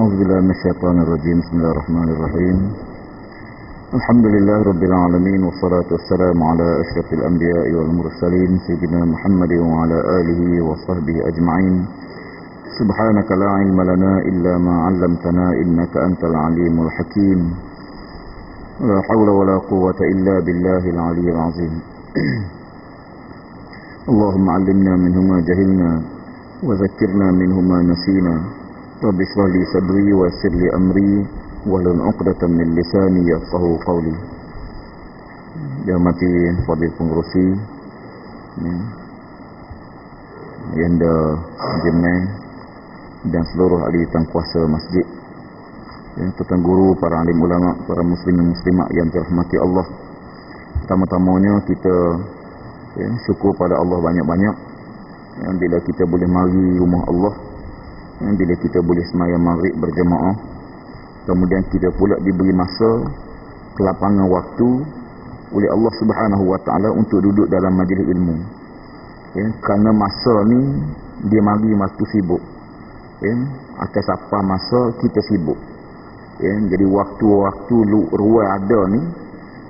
أعوذ بالله من الشيطان الرجيم. بسم الله الرحمن الرحيم. الحمد لله رب العالمين والصلاة والسلام على أشرف الأنبياء والمرسلين سيدنا محمد وعلى آله وصحبه أجمعين. سبحانك لا علم لنا إلا ما علمتنا إنك أنت العليم الحكيم. لا حول ولا قوة إلا بالله العلي العظيم. اللهم علمنا منه ما جهلنا وذكرنا منه ما نسينا. رب اشرح لي صدري ويسر لي أمري ولن عقدة من لساني يفقه قولي Dihormati Fadil Pengurusi Yang dah jemai Dan seluruh ahli tangkuasa masjid yang Tuan Guru, para alim ulama, para muslimin muslimat yang dirahmati Allah Pertama-tamanya kita ya, syukur pada Allah banyak-banyak yang Bila kita boleh mari rumah Allah yang Bila kita boleh semayang maghrib berjemaah Kemudian kita pula diberi masa Kelapangan waktu Oleh Allah subhanahu wa ta'ala Untuk duduk dalam majlis ilmu. Ya, Kerana masa ni Dia mari waktu sibuk. Ya, Atas apa masa kita sibuk. Ya, Jadi waktu-waktu ruang ada ni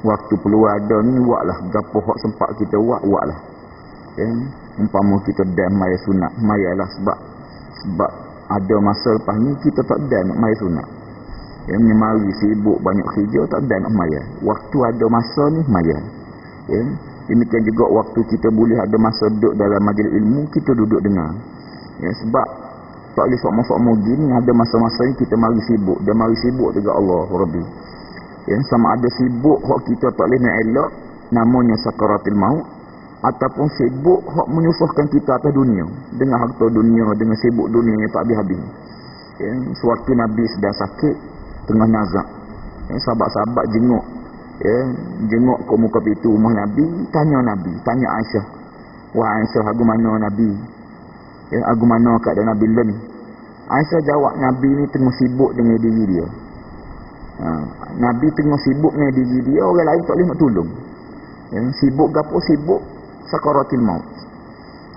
Waktu peluang ada ni Buatlah Gapa hak sempat kita buat Buatlah ya, Umpama kita dan maya sunat Mayalah sebab Sebab ada masa lepas ni Kita tak dan maya sunat. Ya, Mari sibuk banyak kerja Tak ada nak maya Waktu ada masa ni maya ya, Demikian juga waktu kita boleh ada masa duduk dalam majlis ilmu Kita duduk dengar. Ya, Sebab Tak boleh sok-sok gini Ada masa-masa ni kita mari sibuk. Dan mari sibuk juga Allah Rabbi. Ya, Sama ada sibuk Hak kita tak boleh nak elak Namanya sakaratil maut Ataupun sibuk Hak menyusahkan kita atas dunia. Dengan harta dunia Dengan sibuk dunia yang tak habis-habis. Ya, Sewaktu Nabi sedang sakit tengah nazak. Ya, sahabat-sahabat jenguk. Ya, jenguk ke muka pintu rumah Nabi tanya Nabi tanya Aisyah. Wah Aisyah aku mana Nabi? Ya, aku mana keadaan Nabi ni? Aisyah jawab Nabi ni tengah sibuk dengan diri dia. Ha, Nabi tengah sibuk dengan diri dia orang lain tak boleh nak tolong. Ya, sibuk gapo sibuk sakaratil maut.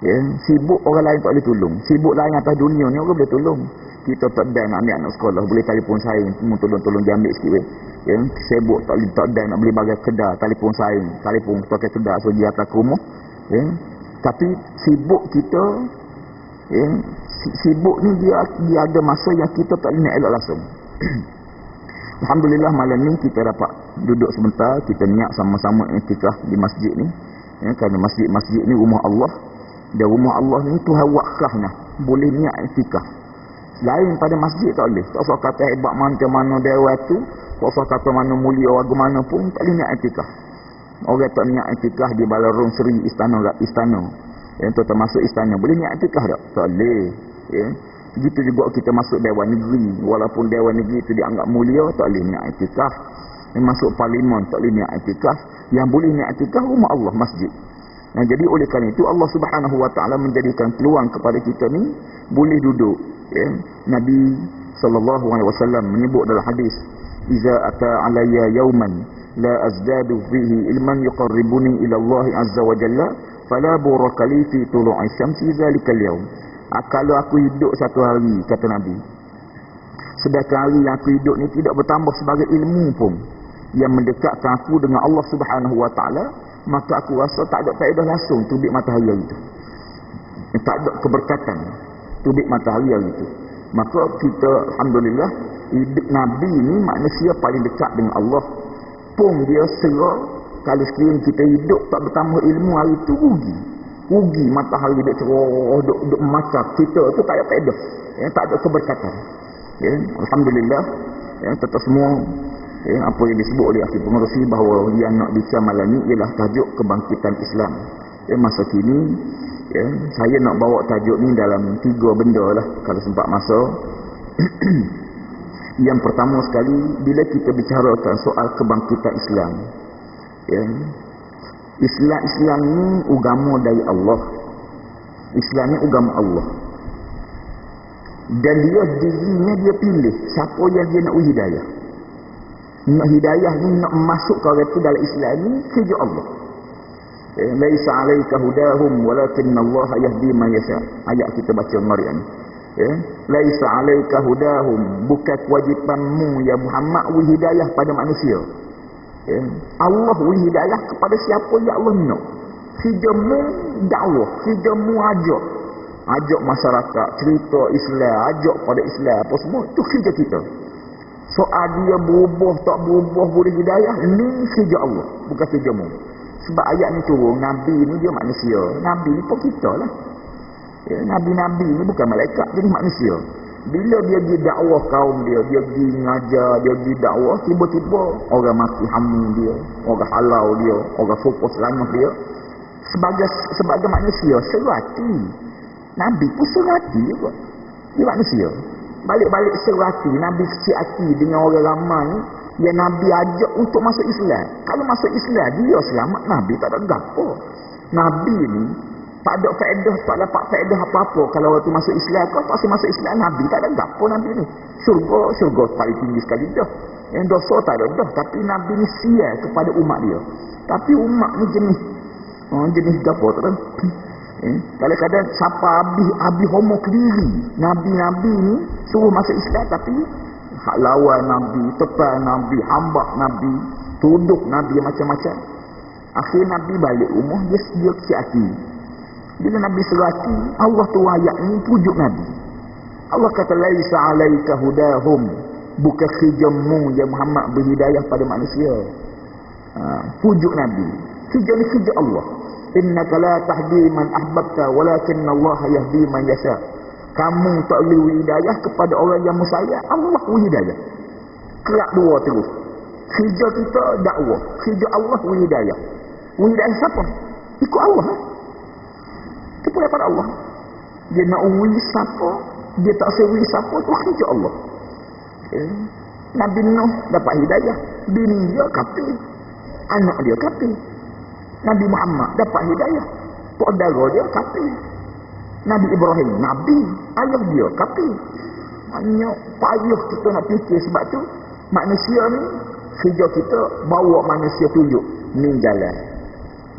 Ya, sibuk orang lain tak boleh tolong. Sibuk lain atas dunia ni orang boleh tolong. Kita tak ada nak ambil anak sekolah. Boleh telefon saya mau tolong-tolong dia ambil sikit weh. Ya sibuk tak tak ada nak beli bagai kedai telefon saya. Telefon pakai kedai so dia atas rumah ya tapi sibuk kita ya sibuk ni dia dia ada masa yang kita tak nak elok langsung. Alhamdulillah malam ni kita dapat duduk sebentar kita niat sama-sama iktikaf di masjid ni ya kerana masjid-masjid ni rumah Allah. Dan rumah Allah ni Tuhan wakaf nah boleh niat iktikaf lain pada masjid tak boleh. Tak usah kata hebat macam mana dewa tu. Tak usah kata mana mulia warga mana pun. Tak boleh niat etikah orang tak niat etikah di balarung seri istana istana. Yang tu termasuk istana. Boleh niat etikah tak? tak boleh. Ya. begitu juga kita masuk dewan negeri. Walaupun dewan negeri itu dianggap mulia tak boleh niat etikah yang masuk parlimen tak boleh niat etikah yang boleh niat etikah rumah Allah masjid. Nah, jadi oleh kerana itu Allah Subhanahu Wa Taala menjadikan peluang kepada kita ni boleh duduk ya. Nabi sallallahu alaihi wasallam menyebut dalam hadis iza ata alayya yawman la azdadu fihi ilman yuqarribuni ila Allah azza wa jalla fala buraka li fi tulu'i syamsi zalikal yawm. Ah, kalau aku hidup satu hari kata Nabi sedangkan hari yang aku hidup ni tidak bertambah sebagai ilmu pun yang mendekatkan aku dengan Allah Subhanahu wa taala maka aku rasa tak ada faedah langsung tubik matahari hari itu. Tak ada keberkatan tubik matahari hari itu. Maka kita Alhamdulillah hidup Nabi ni manusia paling dekat dengan Allah. Pun dia serah kalau sekiranya kita hidup tak bertambah ilmu hari itu rugi. Rugi matahari dia cerah duk, duk kita tu tak ada faedah. Ya, tak ada keberkatan. Ya, Alhamdulillah. Ya, tetap semua ya, apa yang disebut oleh akhir pengurusi bahawa yang nak bicara malam ni ialah tajuk kebangkitan Islam. Ya, masa kini ya, saya nak bawa tajuk ni dalam tiga benda lah kalau sempat masa. Yang pertama sekali bila kita bicarakan soal kebangkitan Islam ya, Islam Islam ni agama dari Allah. Islam ni agama Allah. Dan dia dirinya dia pilih siapa yang dia nak hidayah nak hidayah ni nak masuk ke orang tu dalam Islam ni kerja Allah. Eh, laisa alayka hudahum walakin Allah yahdi man yasha. Ayat kita baca Maryam ya laisa alaika hudahum bukan kewajipanmu ya Muhammad wi hidayah pada manusia. Ya Allah wi hidayah kepada siapa ya Allah nak hijamu dakwah hijamu ajak. Ajak masyarakat cerita Islam ajak pada Islam apa semua itu kerja kita soal dia berubah tak berubah boleh hidayah ini kerja Allah bukan kerjamu sebab ayat ni turun Nabi ni dia manusia Nabi ni pun kita lah Ya, Nabi-Nabi ni bukan malaikat, jadi manusia. Bila dia pergi dakwah kaum dia, dia pergi ngajar, dia pergi dakwah, tiba-tiba orang mati hamu dia, orang halau dia, orang fokus lanah dia. Sebagai sebagai manusia, serati. Nabi pun serati juga. Dia manusia. Balik-balik serati, Nabi kecil hati dengan orang ramai ni, ya Nabi ajak untuk masuk Islam. Kalau masuk Islam, dia selamat. Nabi tak ada gapo. Nabi ni, tak ada faedah, tak dapat faedah apa-apa kalau waktu masuk Islam. Kau tak masuk Islam, Nabi tak ada gapo Nabi ni. Syurga, syurga paling tinggi sekali dah. Yang dosa tak ada dah. Tapi Nabi ni sia kepada umat dia. Tapi umat ni jenis. Oh, jenis gapo tak ada. Eh, kadang-kadang siapa habis, habis homo kediri. Nabi-Nabi ni suruh masuk Islam tapi hak lawan Nabi, tepan Nabi, hamba Nabi, tuduh Nabi macam-macam. Akhir Nabi balik rumah, dia, dia kecil hati. Bila Nabi serati, Allah tu ayat ni pujuk Nabi. Allah kata, Laisa alaika hudahum. Bukan khijamu ya Muhammad berhidayah pada manusia. Ha, pujuk Nabi. Khijam ni khijam Allah. Innaka la tahdi man ahbabta walakin Allah yahdi man yasha. Kamu tak boleh hidayah kepada orang yang musayah. Allah hidayah. Kerak dua terus. Khijam kita dakwah. Khijam Allah hidayah. Hidayah siapa? Ikut Allah. Ha? Itu pun daripada Allah. Dia nak uwi siapa, dia tak sewi siapa, itu kerja Allah. Okay. Nabi Nuh dapat hidayah. Bini dia kapi. Anak dia kapi. Nabi Muhammad dapat hidayah. Saudara dia kapi. Nabi Ibrahim, Nabi. Ayah dia kapi. Banyak payah kita nak fikir sebab tu. Manusia ni, kerja kita bawa manusia tunjuk. Ni jalan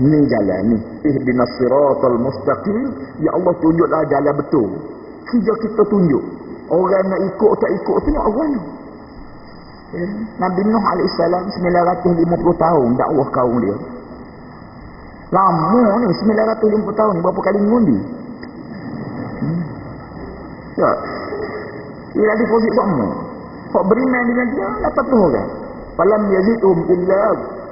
ni jalan ni ihdinas siratal mustaqim ya Allah tunjuklah jalan betul kerja kita tunjuk orang nak ikut tak ikut tu Allah ni ya. Nabi Nuh AS 950 tahun dakwah kaum dia lama ni 950 tahun berapa kali ngundi hmm. ya. Dia ada deposit semua Kok beriman dengan dia, dapat tu orang. Falam yazidhum illa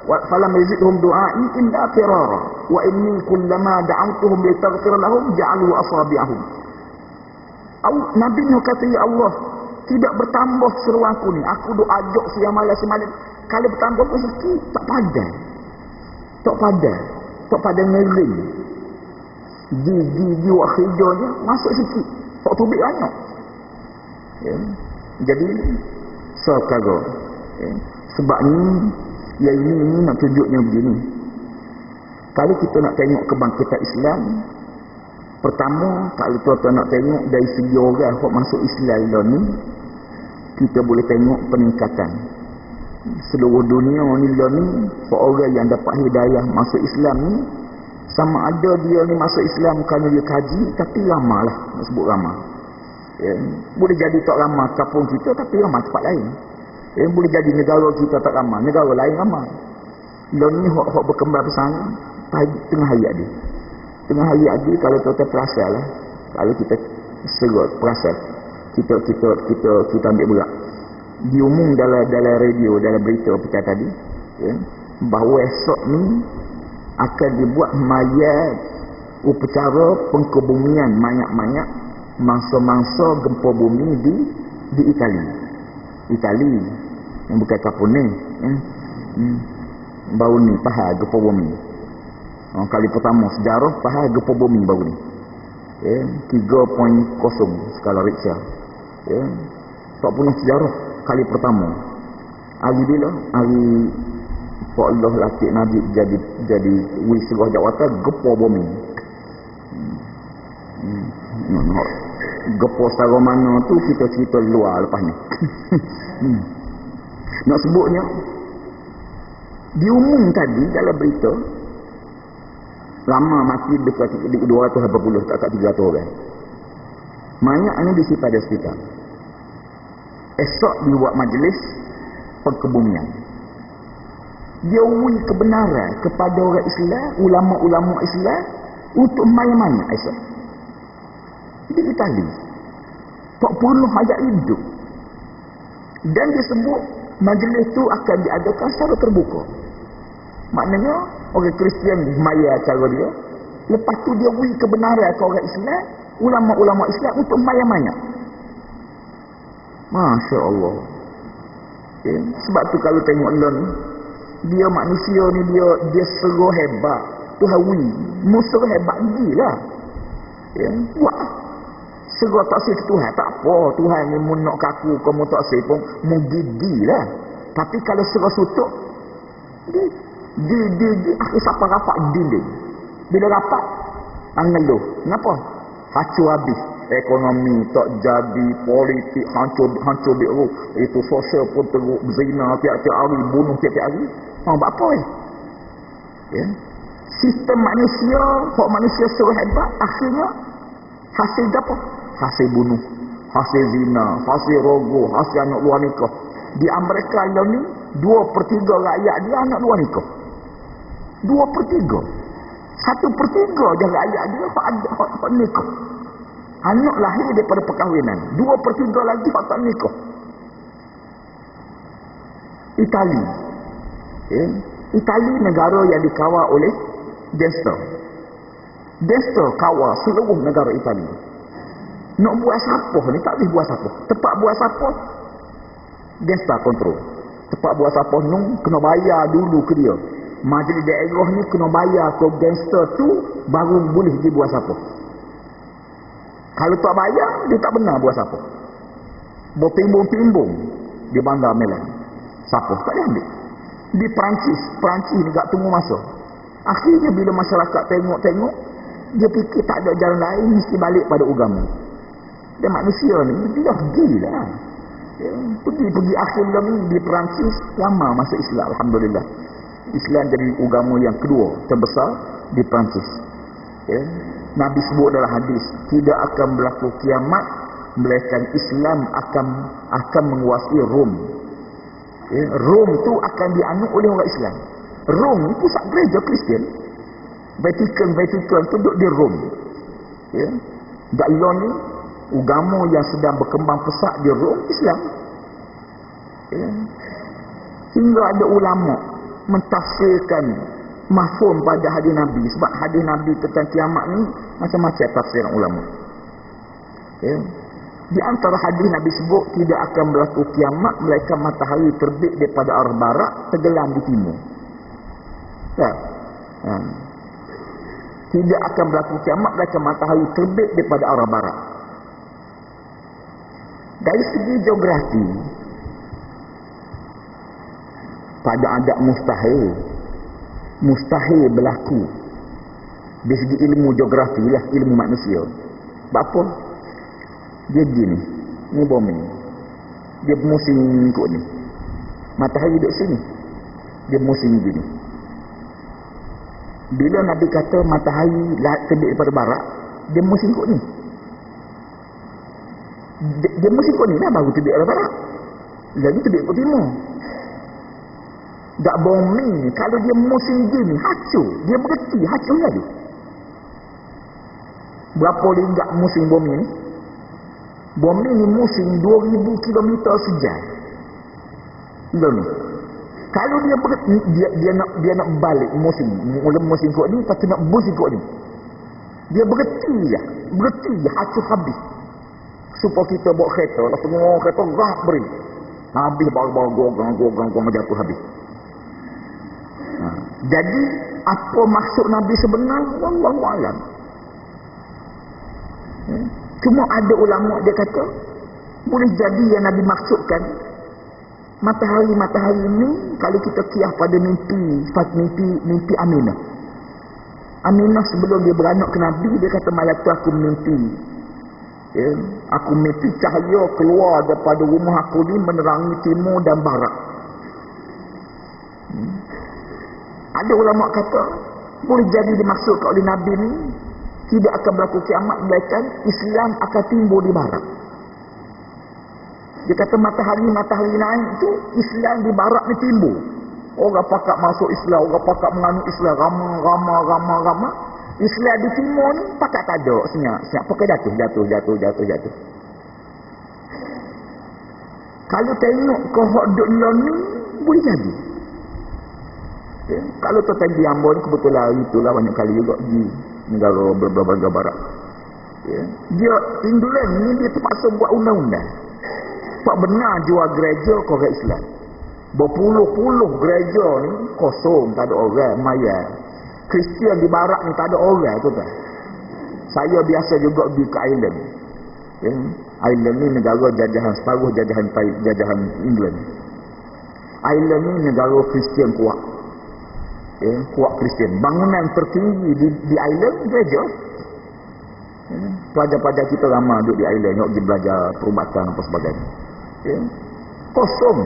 falam yazidhum du'ai illa firara wa inni kullama da'awtuhum litaghfir lahum ja'alu asabi'ahum. Nabi Nuh kata ya Allah tidak bertambah seru aku ni. Aku doa ajak siang malam semalam kalau bertambah pun sikit tak padan tak padan padan ngering gigi jiwa hijaunya masuk sikit tak tubik banyak ya. jadi so kago ya. sebab ni Ya ini, ini nak tunjuknya begini. Kalau kita nak tengok kebangkitan Islam, pertama, kalau kita nak tengok dari segi orang yang masuk Islam ni, kita boleh tengok peningkatan. Seluruh dunia ni lah ni, orang yang dapat hidayah masuk Islam ni, sama ada dia ni masuk Islam kerana dia kaji, tapi ramah lah, nak sebut ramah. Ya. Boleh jadi tak ramah kampung kita, tapi ramah tempat lain. Yang boleh jadi negara kita tak ramai. Negara lain ramai. Lalu ni hok-hok berkembang bersama. Tengah hari adik. Tengah hari adik kalau kita perasal lah. Kalau kita serut perasal. Kita kita kita kita ambil berat. Diumum dalam dalam radio, dalam berita kita tadi. Ya, bahawa esok ni akan dibuat mayat upacara pengkebumian mayat-mayat mangsa-mangsa gempa bumi di di Itali. Itali yang bukan kapun ni ya. hmm. bau ni pahal gempa bumi oh, kali pertama sejarah pahal gempa bumi bau ni ya. 3.0 skala Richter ya. tak punya sejarah kali pertama hari bila hari Pak Allah latih Nabi jadi jadi wisrah jawatan gempa bumi hmm. Hmm. Gepo setara mana tu kita cerita luar lepas ni. hmm. Nak sebutnya diumum tadi dalam berita lama mati dekat 280 tak kat 300 orang. Mayat ni disimpan di hospital. Esok dibuat majlis perkebumian. Dia ui kebenaran kepada orang Islam, ulama-ulama Islam untuk mayat-mayat esok. Jadi kita lihat. Tak penuh hayat hidup. Dan disebut majlis tu akan diadakan secara terbuka. Maknanya orang Kristian maya cara dia. Lepas tu dia ui kebenaran ke orang Islam, ulama-ulama Islam untuk maya-maya. Masya Allah. Okay. Sebab tu kalau tengok Allah dia manusia ni dia dia seru hebat. Tu hawi. Musuh hebat gila. Ya. Buat Segera tak sih Tuhan. Tak apa. Tuhan ni mu nak kaku. Kamu tak sih pun. Mu gigi lah. Tapi kalau segera sutuk. Di, di, di, di. Akhir siapa rapat dinding. Bila rapat. Angeluh. Kenapa? Hancur habis. Ekonomi tak jadi. Politik hancur. Hancur biru. Itu sosial pun teruk. Zina tiap-tiap hari. Bunuh tiap-tiap hari. Ha, buat apa eh? Ya. Sistem manusia. Kok manusia seru hebat. Akhirnya. Hasil apa? hasil bunuh, hasil zina, hasil rogo, hasil anak luar nikah. Di Amerika lah ni, dua per tiga rakyat dia anak luar nikah. Dua per tiga. Satu per tiga je rakyat dia yang ada hak nikah. Anak lahir daripada perkahwinan. Dua per tiga lagi hak tak nikah. Itali. Eh? Itali negara yang dikawal oleh Desta. Desta kawal seluruh negara Itali. Nak buat siapa ni tak boleh buat siapa. Tempat buat siapa gangster kontrol. Tempat buat siapa nung kena bayar dulu ke dia. Majlis daerah ni kena bayar ke gangster tu baru boleh dia buat siapa. Kalau tak bayar dia tak benar buat siapa. Bertimbung-timbung di bandar Melan. Siapa tak boleh ambil. Di Perancis, Perancis ni tak tunggu masa. Akhirnya bila masyarakat tengok-tengok, dia fikir tak ada jalan lain, mesti balik pada agama. Dan manusia ni dia gila. Ya, pergi-pergi akhir ni di Perancis lama masuk Islam alhamdulillah. Islam jadi agama yang kedua terbesar di Perancis. Ya. Nabi sebut dalam hadis tidak akan berlaku kiamat melainkan Islam akan akan menguasai Rom. Ya. Rom tu akan dianut oleh orang Islam. Rom ni pusat gereja Kristian. Vatikan Vatikan tu duduk di Rom. Ya. Galon ni agama yang sedang berkembang pesat di Rom Islam. Ya. Hingga ada ulama mentafsirkan mafhum pada hadis Nabi sebab hadis Nabi tentang kiamat ni macam-macam tafsiran ulama. Ya. Di antara hadis Nabi sebut tidak akan berlaku kiamat melainkan matahari terbit daripada arah barat tenggelam di timur. Ya. Ha. Tidak akan berlaku kiamat melainkan matahari terbit daripada arah barat. Dari segi geografi pada adat mustahil mustahil berlaku. Dari segi ilmu geografi lah ilmu manusia. Apa? Dia gini ni bumi dia musim ikut ni. Matahari duduk sini. Dia musim gini bila Nabi kata matahari terbit daripada barat dia musim ikut ni. Dia, dia mesti kau ni lah baru terbit arah barat. Lagi terbit ke timur tak bombing kalau dia musim gini hancur. Dia berhenti hancur lagi. Berapa linggak musim bumi ni? Bumi ni musim 2000 km sejam. Ni? Kalau dia berhenti dia, dia nak dia nak balik musim mula musim kot ni lepas nak musim kot ni. Dia berhenti je. Berhenti je hancur habis. Supaya kita bawa kereta lah. Semua kereta gah beri. Habis bawa-bawa gogang gogang gogang jatuh habis. ha. Jadi apa maksud Nabi sebenar? Allah alam. Hmm. cuma ada ulama dia kata boleh jadi yang Nabi maksudkan. Matahari-matahari ini kalau kita kiah pada mimpi mimpi mimpi Aminah. Aminah sebelum dia beranak ke Nabi dia kata malam tu aku mimpi. Ya, aku mimpi cahaya keluar daripada rumah aku ni menerangi timur dan barat. Hmm. Ada ulama kata boleh jadi dimaksudkan oleh Nabi ni tidak akan berlaku kiamat melainkan Islam akan timbul di barat. Dia kata matahari-matahari naik itu Islam di barat ni timbul. Orang pakak masuk Islam orang pakak menganut Islam ramah ramah ramah ramah Islam di timur ni pakak tak ada senyap senyap. Pakai jatuh jatuh jatuh jatuh jatuh. Kalau tengok kohok duk ni boleh jadi ya. kalau tu tadi Ambon kebetulan itulah banyak kali juga di negara beberapa barat ya. dia England ni dia terpaksa buat undang-undang tak benar jual gereja orang Islam berpuluh-puluh gereja ni kosong tak ada orang maya Kristian di barat ni tak ada orang tu kan saya biasa juga pergi ke Ireland ya. Ireland ni negara jajahan separuh jajahan jajahan England Ireland ni negara Kristian kuat ya, kuat Kristian. Bangunan tertinggi di, di Ireland gereja pelajar-pelajar kita ramai duduk di Ireland nak pergi belajar perubatan apa sebagainya. Ya. kosong.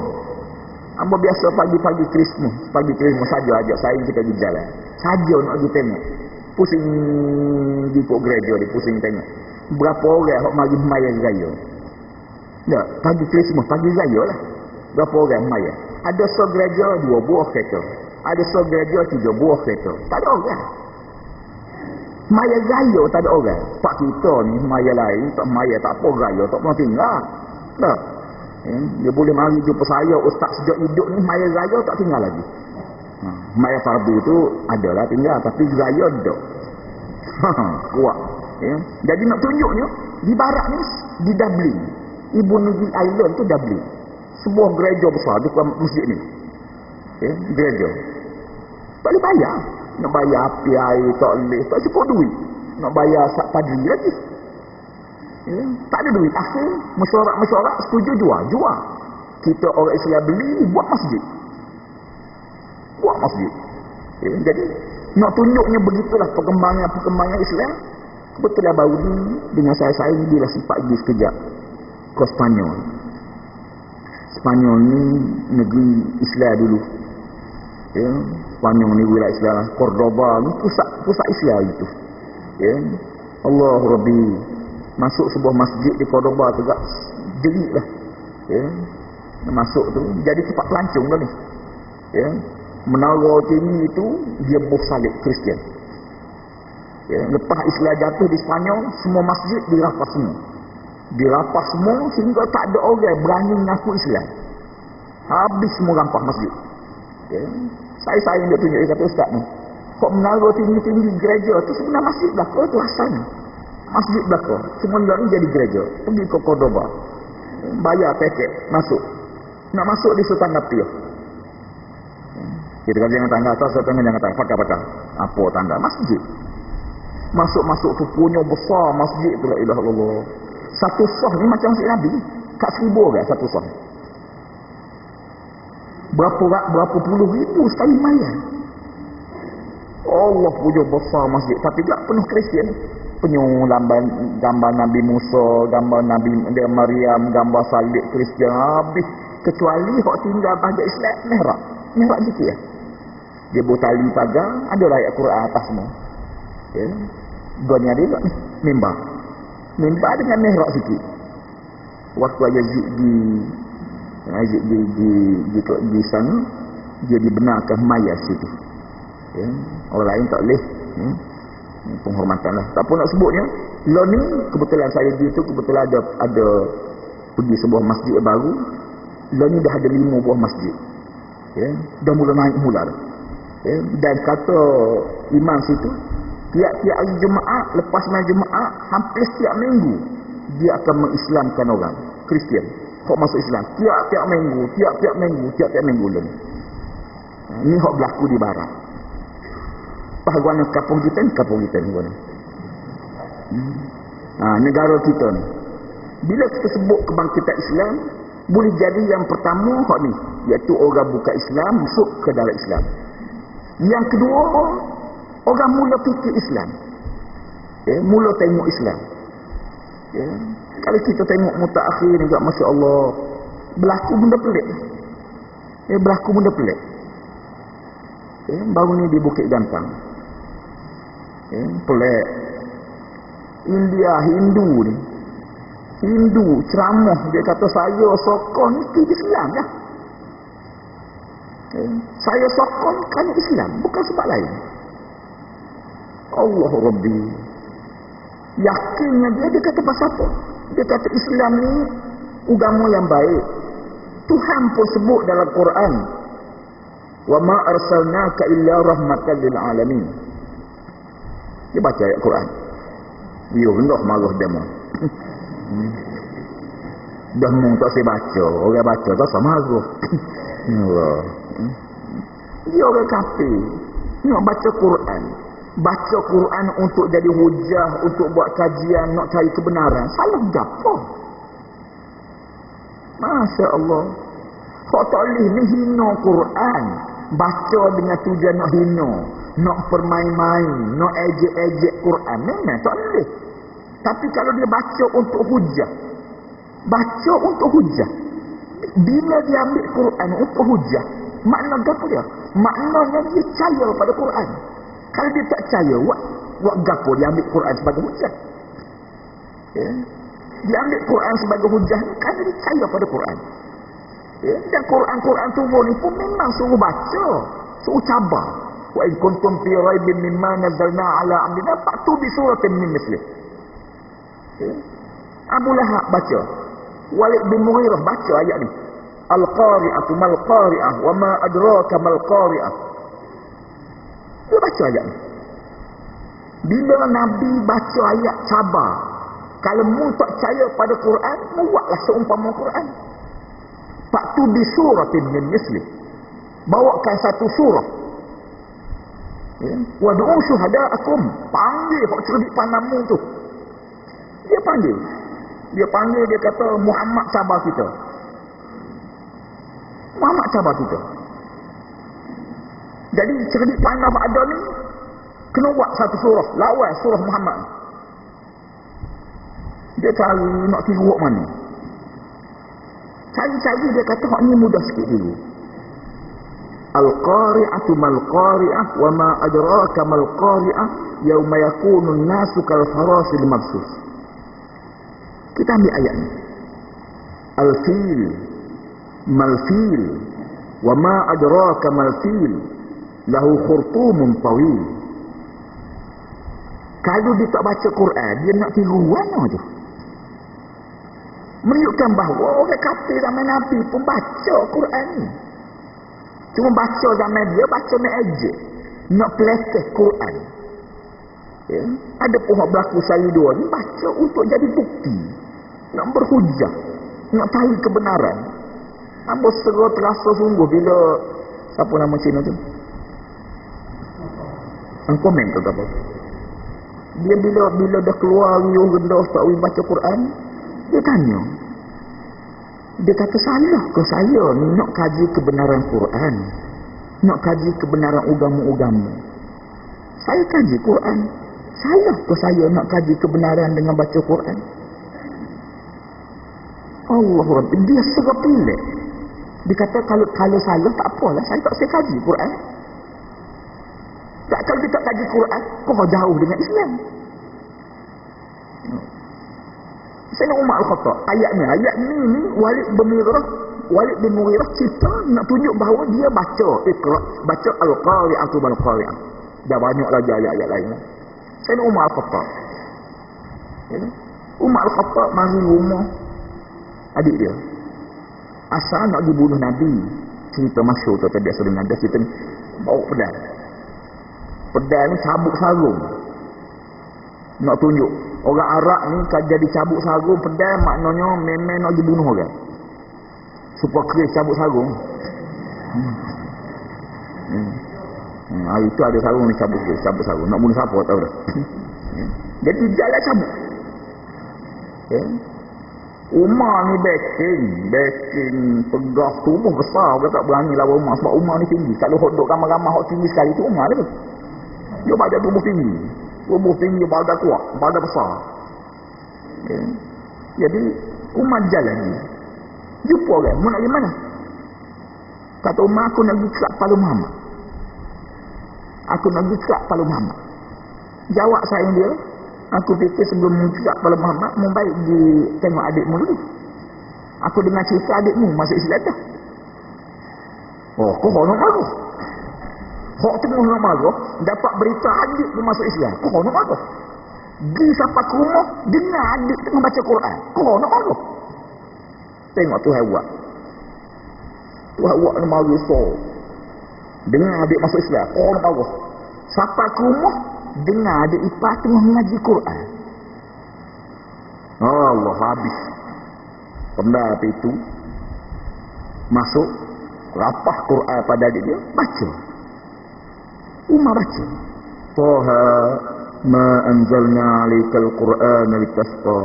Amba biasa pagi-pagi Kristus pagi Kristus saja ajak saya kita pergi jalan. Saja nak pergi tengok. Pusing di kok gereja dia pusing tengok. Berapa orang yang mari maya raya? Tak pagi Kristus pagi raya lah. Berapa orang maya ada so dua buah kereta ada so gereja tiga buah kereta tak ada orang maya raya tak ada orang pak kita ni maya lain tak maya tak apa raya tak pernah tinggal tak Ya, dia boleh mari jumpa saya ustaz sejak hidup ni maya raya tak tinggal lagi. Ha, maya fardu tu adalah tinggal tapi raya tak. Ha, kuat. Ya. Jadi nak tunjuknya di barat ni di Dublin. Ibu negeri Ireland tu Dublin. Sebuah gereja besar di masjid ni. Ya, gereja. Tak boleh bayar. Nak bayar api air tak boleh. Tak cukup duit. Nak bayar sak padri lagi. Ya, tak ada duit. Akhir, mesyuarat-mesyuarat setuju jual. Jual. Kita orang Islam beli, buat masjid. Buat masjid. Ya, jadi, nak tunjuknya begitulah perkembangan-perkembangan Islam. Kebetulan baru ni, dengan saya-saya ni, dia lah sifat pergi sekejap ke Spanyol. Spanyol ni negeri Islam dulu. Ya, Spanyol ni wilayah Islam. Cordoba ni pusat pusat Islam itu. Ya. Allah Rabbi. Masuk sebuah masjid di Cordoba tu gak jerit lah. Ya. Masuk tu jadi tempat pelancong dah ni. Ya. Menara tinggi itu dia buh salib Kristian. Ya. Lepas Islam jatuh di Spanyol semua masjid dirapas semua. Dirapas semua sehingga tak ada orang berani mengaku Islam. Habis semua rampas masjid. Ya saya sayang dia tunjuk dia kata ustaz ni kok menara tinggi-tinggi gereja tu sebenarnya masjid belakang tu asalnya masjid belakang ni jadi gereja. Pergi ke Cordoba bayar paket masuk. Nak masuk di Sultan Napir kita kata jangan tangga atas jangan tangga. Fakar patah apa tangga? Masjid. Masuk-masuk tu punya besar masjid tu la ilah Allah satu sah ni macam masjid Nabi. Kat seribu orang satu sah berapa berapa puluh ribu sekali mayan Allah punya besar masjid tapi tak penuh Kristian penyung gambar, Nabi Musa, gambar Nabi Maryam, gambar salib Kristian habis. Kecuali hak tinggal pada Islam, merah. Merah sikit ya. Dia buat tali pagar, ada ayat Quran atas semua. Ya. Dunia dia tak mimbar. Mimbar dengan merah sikit. Waktu Yazid di Yazid di di di, di, di sana, dia dibenarkan mayas itu. Ya. Orang lain tak boleh. Ya penghormatan lah. Tak pun nak sebutnya. Law ni kebetulan saya pergi tu kebetulan ada ada pergi sebuah masjid baru. Law ni dah ada lima buah masjid. Ya, dah mula naik mula. Ya, dan kata imam situ tiap-tiap hari Jumaat lepas main Jumaat hampir setiap minggu dia akan mengislamkan orang Kristian. Hok masuk Islam. Tiap-tiap minggu, tiap-tiap minggu, tiap-tiap minggu ni. Ini hok berlaku di barat. Pahaguan kampung kita ni kampung kita ni hmm. ha, negara kita ni. Bila kita sebut kebangkitan Islam boleh jadi yang pertama hak ni iaitu orang buka Islam masuk ke dalam Islam. Yang kedua orang mula fikir Islam. Ya, mula tengok Islam. Ya. Kalau kita tengok mutakhir ni Masya Allah berlaku benda pelik. Ya, berlaku benda pelik. Ya, baru ni di Bukit Gantang. Ya, pelik. India Hindu ni. Hindu ceramah. Dia kata saya sokong ni Islam ya okay. saya sokong kan Islam. Bukan sebab lain. Allah Rabbi. Yakinnya dia dia kata pasal apa dia kata Islam ni agama yang baik. Tuhan pun sebut dalam Quran wa ma arsalnaka illa rahmatan lil alamin dia baca ayat Quran. Dia rendah marah demo demo tak saya baca. Orang baca tak sama marah. Allah. Dia orang kafir. Nak baca Quran baca Quran untuk jadi hujah untuk buat kajian nak cari kebenaran. Salah gapo? Masya Allah Kau tak boleh ni hina Quran. Baca dengan tujuan nak hina. Nak permain-main Nak ejek-ejek Quran. Memang tak boleh. Tapi kalau dia baca untuk hujah Baca untuk hujah. Bila dia ambil Quran untuk hujah Makna apa dia? Maknanya dia percaya pada Quran Kalau dia tak percaya Buat, buat gapo dia ambil Quran sebagai hujah Ya dia ambil Quran sebagai hujah kerana dia percaya pada Quran. Ya, dan Quran-Quran turun ni pun memang suruh baca, suruh cabar. Wa in kuntum fi raibin mimma nazzalna ala abdina fa'tu bi suratin min mislih. Ya. Abu Lahab baca. Walid bin Mughirah baca ayat ni. Al-qari'atu mal qari'ah wa ma adraka mal qari'ah. Dia baca ayat ni. Bila Nabi baca ayat cabar, kalau mu tak percaya pada Quran, mu buatlah seumpama Quran. Faktu bi suratin min misli. Bawakan satu surah. Ya. Wadu'u syuhada'akum. Panggil hak cerdik panamu tu. Dia panggil. Dia panggil, dia kata Muhammad cabar kita. Muhammad cabar kita. Jadi cerdik pandang ada ni, kena buat satu surah. Lawan surah Muhammad. Dia cari nak tiru mana. Cari-cari dia kata hak ni mudah sikit tiru. Al-qari'atu mal-qari'ah wa ma adraka mal-qari'ah yawma yakunu an-nasu kal farasil mabsus. Kita ambil ayat ni. Al-fil mal-fil wa ma adraka mal-fil lahu khurtumun tawil. Kalau dia tak baca Quran, dia nak tiru mana tu? menunjukkan bahawa orang kafir zaman Nabi pun baca Quran ni. Cuma baca zaman dia, baca nak ejek. Nak pelekeh Quran. Ya? Ada pun yang berlaku sehari dua ni, baca untuk jadi bukti. Nak berhujah. Nak tahu kebenaran. Ambo segera terasa sungguh bila, siapa nama Cina tu? Ang komen tu apa? Dia bila bila dah keluar riuh rendah tak baca Quran, dia tanya. Dia kata salah ke saya ni nak kaji kebenaran Quran. Nak kaji kebenaran agama-agama. Saya kaji Quran. Salah ke saya nak kaji kebenaran dengan baca Quran. Allah Rabbi. Dia serap pilih. Dia kata kalau kalau salah tak apalah. Saya tak saya kaji Quran. Tak kalau dia tak kaji Quran. Kau jauh dengan Islam. Saya nak Umar Al-Khattab. Ayat ni. Ayat ni ni Walid bin Mughirah. Walid bin Mughirah cerita nak tunjuk bahawa dia baca. Iqra. Baca Al-Qari'atu Al-Qari'ah. Dah banyak lagi ayat-ayat lain. Saya nak Umar Al-Khattab. Ya. Umar Al-Khattab mari rumah adik dia. Asal nak dibunuh Nabi. Cerita masyur tu biasa dengan dia. Cerita ni. Bawa pedang. Pedang ni cabuk sarung. Nak tunjuk Orang Arab ni kan jadi cabut sarung pedang maknanya memang nak dibunuh orang. Supaya keris cabut sarung. Hmm. Hmm. Hmm. Ah, itu ada sarung ni cabut cabut sarung. Nak bunuh siapa tahu dah. Hmm. Jadi jalan cabut. Okay. Eh? Umar ni backing, backing pegah tubuh besar dia tak berani lawan Umar sebab Umar ni tinggi. Kalau hot duk ramai-ramai hot tinggi sekali tu Umar tu. Dia badan tubuh tinggi tubuh tinggi badan kuat badan besar okay. jadi umat jalan ni jumpa orang mau nak pergi mana kata umat aku nak pergi kerak Palu Muhammad aku nak pergi kerak Palu Muhammad jawab sayang dia Aku fikir sebelum juga pada Muhammad, mu baik di tengok adikmu dulu. Aku dengar cerita adikmu masuk Islam dah. Oh, kau nak marah? Tengok nak marah, dapat berita adik dia masuk Islam. Kau nak marah? Pergi sampai ke rumah, dengar adik tengah baca Quran. Kau nak marah? Tengok Tuhan buat. Tuhan buat nak marah so. Dengar adik masuk Islam. Kau nak marah? Sampai ke rumah, dengar adik ipar tengah mengaji Quran. Allah habis. Kembali itu, masuk, rapah Quran pada adik dia, baca. Umar baca. Taha ma anzalna alaikal Quran litashqa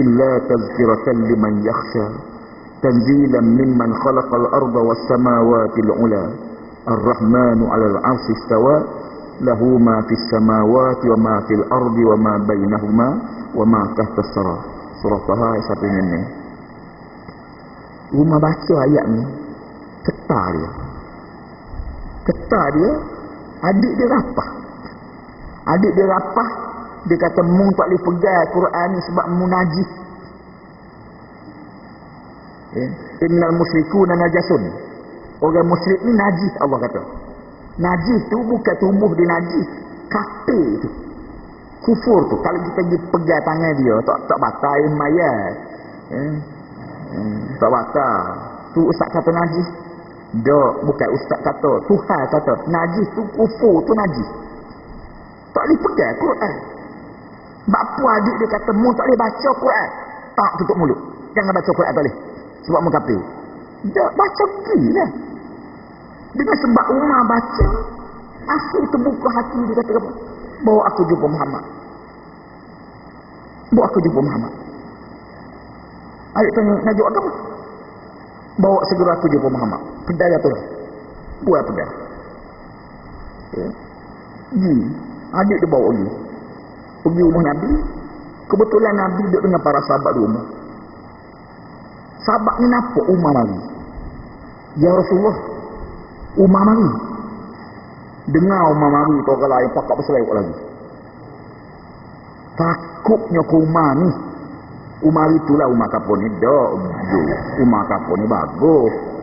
illa tazkiratan liman yakhsha tanzilan mimman khalaqal arda was samawati al-ula ar-rahmanu 'alal 'arsy istawa lahu ma fis samawati wa ma fil ardi wa ma bainahuma wa ma tahta as-sara surah taha ayat ini Umar baca ayat ni ketar dia ketar dia adik dia rapah. Adik dia rapah dia kata mung tak boleh pegang Quran ni sebab mu najis. Eh innal musyrikuna najasun. Orang musyrik ni najis Allah kata. Najis tu bukan tubuh dia najis kafir tu. Kufur tu. Kalau kita pergi pegang tangan dia tak tak batal mayat eh hmm, tak batal. Tu ustaz kata najis Dok, bukan ustaz kata. Tuhan kata. Najis tu kufur tu najis. Tak boleh pegang Quran. Bapa adik dia kata, mu tak boleh baca Quran. Tak tutup mulut. Jangan baca Quran tak boleh. Sebab mu kafir. Dok, baca pergi lah. Dengan sebab Umar baca, akhir terbuka hati dia kata? Bawa aku jumpa Muhammad. Bawa aku jumpa Muhammad. Ayat tanya, nak jawab apa? bawa segera aku jumpa Muhammad pedal apa? Buat pedal ya. Gi, adik dia bawa pergi. Pergi rumah Nabi. Kebetulan Nabi duduk dengan para sahabat di rumah. Sahabat ni nampak Umar lagi Ya Rasulullah Umar mari. Dengar Umar mari tu orang lain pakak berserayuk lagi. Takutnya ke Umar ni. Umar itulah Umar kapur ni dok Umar kapur ni bagus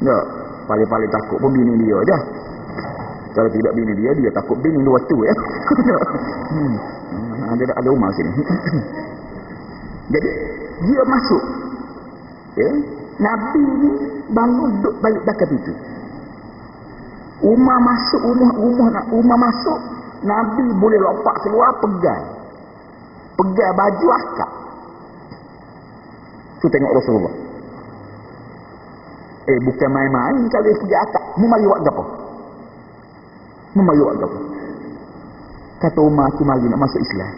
tak paling-paling takut pun bini dia je. Kalau tidak bini dia dia takut bini luar tu ya hmm. ada, ada Umar sini. Jadi dia masuk. Ya. Nabi ni bangun duduk balik dekat itu Umar masuk rumah rumah Umar masuk Nabi boleh lompat keluar pegang pegang baju akak. Tu tengok Rasulullah eh bukan main-main kalau dia pegang akak mu mari buat apa mu mari buat apa kata Umar aku mari nak masuk Islam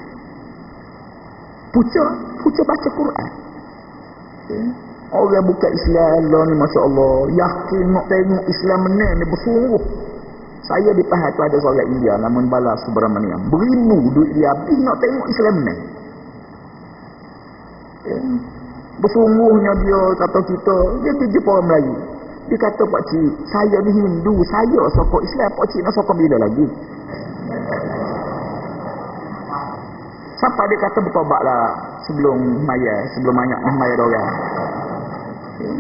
pucuk pucuk baca Quran eh? orang buka Islam Allah ni Masya Allah yakin nak tengok Islam menang dia bersungguh saya di Pahal tu ada seorang India namun balas Subramaniam. Berimu duit dia habis nak tengok Islam ni. Ya. Bersungguhnya dia kata kita, dia pergi jumpa orang Melayu. Dia kata Pak Cik, saya ni Hindu, saya sokong Islam, Pak Cik nak sokong bila lagi? Siapa dia kata bertobatlah sebelum maya, sebelum banyak maya orang. Ya.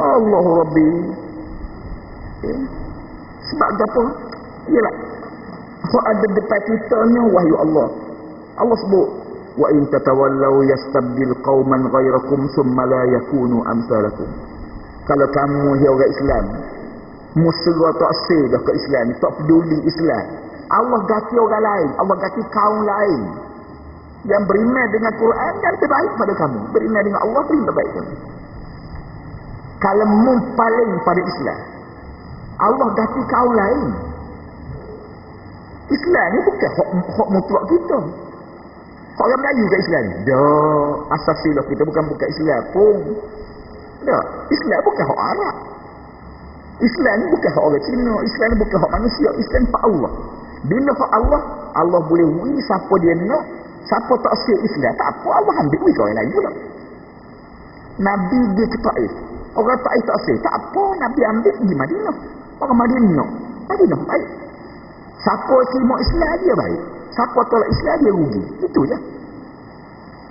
Allah Rabbi. Ya. Sebab apa? Ialah Kau ada depan kita ni wahyu Allah. Allah sebut wa in tatawallaw yastabdil qauman ghairakum thumma la yakunu amsalakum. Kalau kamu ya orang Islam musuh tak sah dah ke Islam, tak peduli Islam. Allah ganti orang lain, Allah ganti kaum lain. Yang beriman dengan Quran dan terbaik pada kamu. Beriman dengan Allah beriman terbaik kamu. Kalau mumpaling pada Islam, Allah ganti kaum lain. Islam ni bukan hak, hak mutlak kita. Orang Melayu kat Islam ni. Dah. Asasilah kita bukan bukan Islam pun. Dah. Islam bukan hak Arab. Islam bukan hak orang Cina. Islam bukan hak manusia. Islam hak Allah. Bila hak Allah, Allah boleh wui siapa dia nak. Siapa tak siap Islam, tak apa. Allah ambil kau yang lain pula. Nabi dia ke Taif. Orang Taif tak siap. Tak apa. Nabi ambil pergi Madinah. Orang Madinah. Madinah baik. Siapa terima Islam dia baik. Siapa tolak Islam dia rugi. Itu je.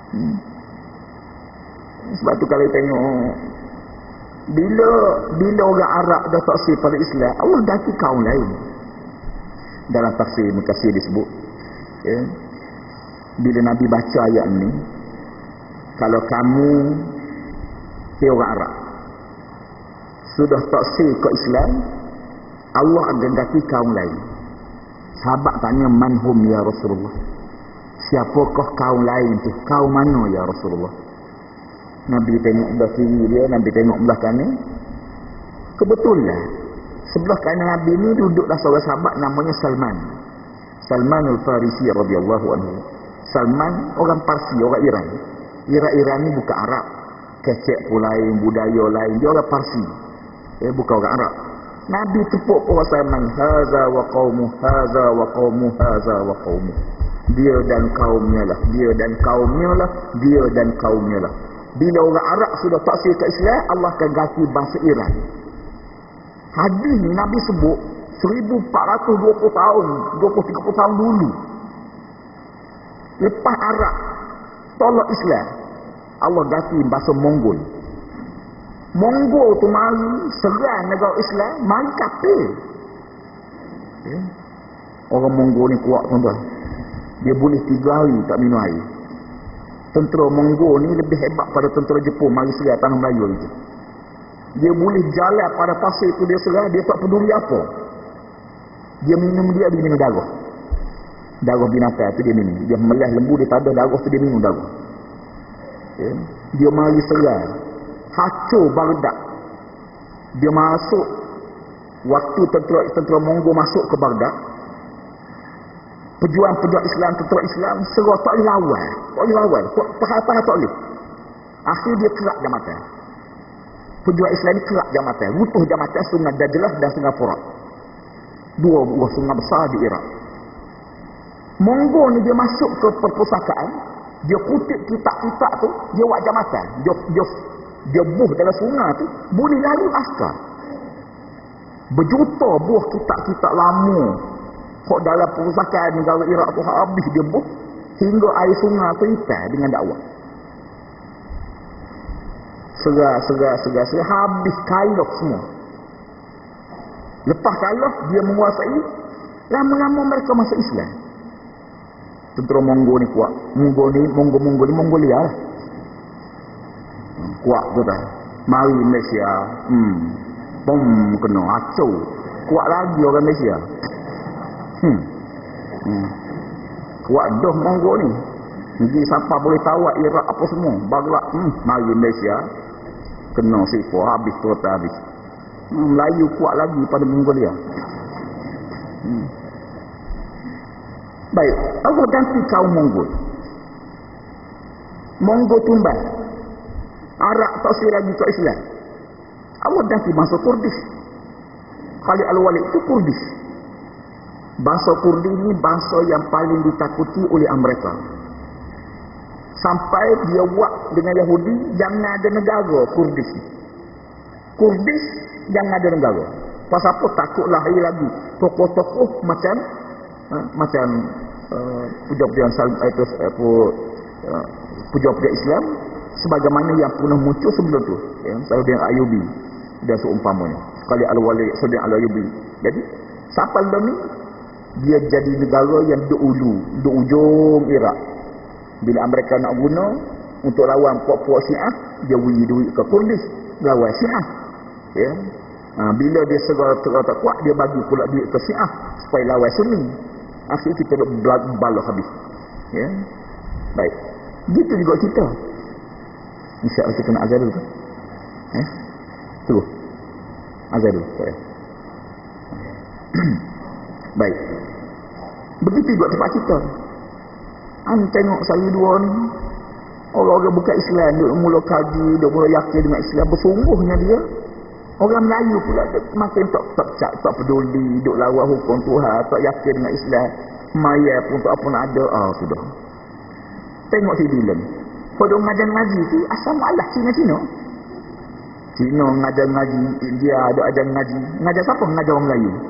Hmm. Sebab tu kalau tengok bila bila orang Arab dah taksir pada Islam, Allah ganti kaum lain. Dalam tafsir Mukasir disebut. Ya. Bila Nabi baca ayat ni, kalau kamu si orang Arab sudah taksir ke Islam, Allah akan ganti kaum lain. Sahabat tanya manhum ya Rasulullah. Siapakah kaum lain tu? Kaum mana ya Rasulullah? Nabi tengok belah kiri dia, Nabi tengok belah kanan. Kebetulan sebelah kanan Nabi ni duduklah seorang sahabat namanya Salman. Salman al-Farisi radhiyallahu anhu. Salman orang Parsi, orang Iran. Iran-Iran ni bukan Arab. Kecek pun lain, budaya lain. Dia orang Parsi. Eh, bukan orang Arab. Nabi tepuk Salman. Haza wa qawmu, haza wa qawmu, haza wa qawmu. Dia dan kaumnya lah. Dia dan kaumnya lah. Dia dan kaumnya lah. Bila orang Arab sudah taksir ke Islam, Allah akan ganti bahasa Iran. Hadis ni Nabi sebut 1420 tahun, 20-30 tahun dulu. Lepas Arab tolak Islam, Allah ganti bahasa Mongol. Mongol tu mari serang negara Islam, mari kafir. Ya. Orang Mongol ni kuat tuan-tuan. Dia boleh tiga hari tak minum air tentera Mongol ni lebih hebat pada tentera Jepun mari serang tanah Melayu itu. Dia boleh jalan pada pasir itu dia serang, dia tak peduli apa. Dia minum dia, dia minum darah. Darah binatang itu dia minum. Dia melah lembu, dia tak ada darah itu dia minum darah. Ya. Dia mari serang. Hacur Baghdad. Dia masuk waktu tentera-tentera Mongol masuk ke Baghdad, pejuang-pejuang Islam, tentera Islam, serah tak boleh lawan. Tak boleh lawan. Pahal-pahal tak boleh. Akhir dia kerak jamatan. Pejuang Islam ni kerak jamatan. Rutuh jamatan sungai Dajlah dan sungai Furat. Dua buah sungai besar di Iraq. Mongol ni dia masuk ke perpustakaan. Dia kutip kitab-kitab tu. Dia buat jamatan. Dia, dia, dia buh dalam sungai tu. Boleh lalu askar. Berjuta buah kitab-kitab lama Kok dalam perusahaan negara Iraq tu habis dia buh hingga air sungai tu hitam dengan dakwah. Segar, segar, segar, segar. Habis kailok semua. Lepas kailok, dia menguasai. Lama-lama mereka masuk Islam. Tentera Mongol ni kuat. Mongol ni, Mongol-Mongol ni, Mongolia lah. Kuat tak. Mari Malaysia. Hmm. Bom kena. Acau. Kuat lagi orang Malaysia. Hmm. hmm. Kuat dah Mongol ni. Jadi siapa boleh tawak Iraq apa semua. Bagrak. Hmm. Mari Malaysia. Kena sipu. Habis tu habis. Hmm. Melayu kuat lagi pada Mongolia. Hmm. Baik. Allah ganti kaum Mongol. Mongol tumbang. Arab tak sih lagi ke Islam. Allah ganti masuk Kurdis. Khalid Al-Walid itu Kurdis. Bahasa Kurdi ini bahasa yang paling ditakuti oleh Amerika. Sampai dia buat dengan Yahudi, jangan ada negara Kurdis. Kurdis, jangan ada negara. Pasal apa takut lahir lagi. Tokoh-tokoh macam, uh, macam uh, itu, uh, puja-puja Islam, sebagaimana yang pernah muncul sebelum tu. Ya, Saudara Ayubi dan seumpamanya. Sekali Al-Walid, Saudara Al-Ayubi. Jadi, sampai ni dia jadi negara yang duduk ulu, duduk ujung Iraq. Bila Amerika nak guna untuk lawan puak-puak Syiah, dia beri duit ke Kurdis, lawan Syiah. Ya. Ha, bila dia segera tak kuat, dia bagi pula duit ke Syiah supaya lawan Sunni. Akhir kita balah habis. Ya. Baik. Gitu juga kita. InsyaAllah kita nak azal dulu. Eh? Tunggu. Azal dulu. Baik. Begitu juga tempat kita. An tengok saya dua ni. Orang-orang bukan Islam. Dia mula kaji. Dia mula yakin dengan Islam. Bersungguhnya dia. Orang Melayu pula. Makin tak, tak, tak, tak peduli. Duk lawan hukum Tuhan. Tak yakin dengan Islam. Maya pun tak apa nak ada. Ah sudah. Tengok si Dylan. Pada ngajar ngaji tu. Asal malah Cina-Cina. Cina ngajar ngaji. India ada ajar ngaji. Ngajar siapa? Ngajar orang Melayu.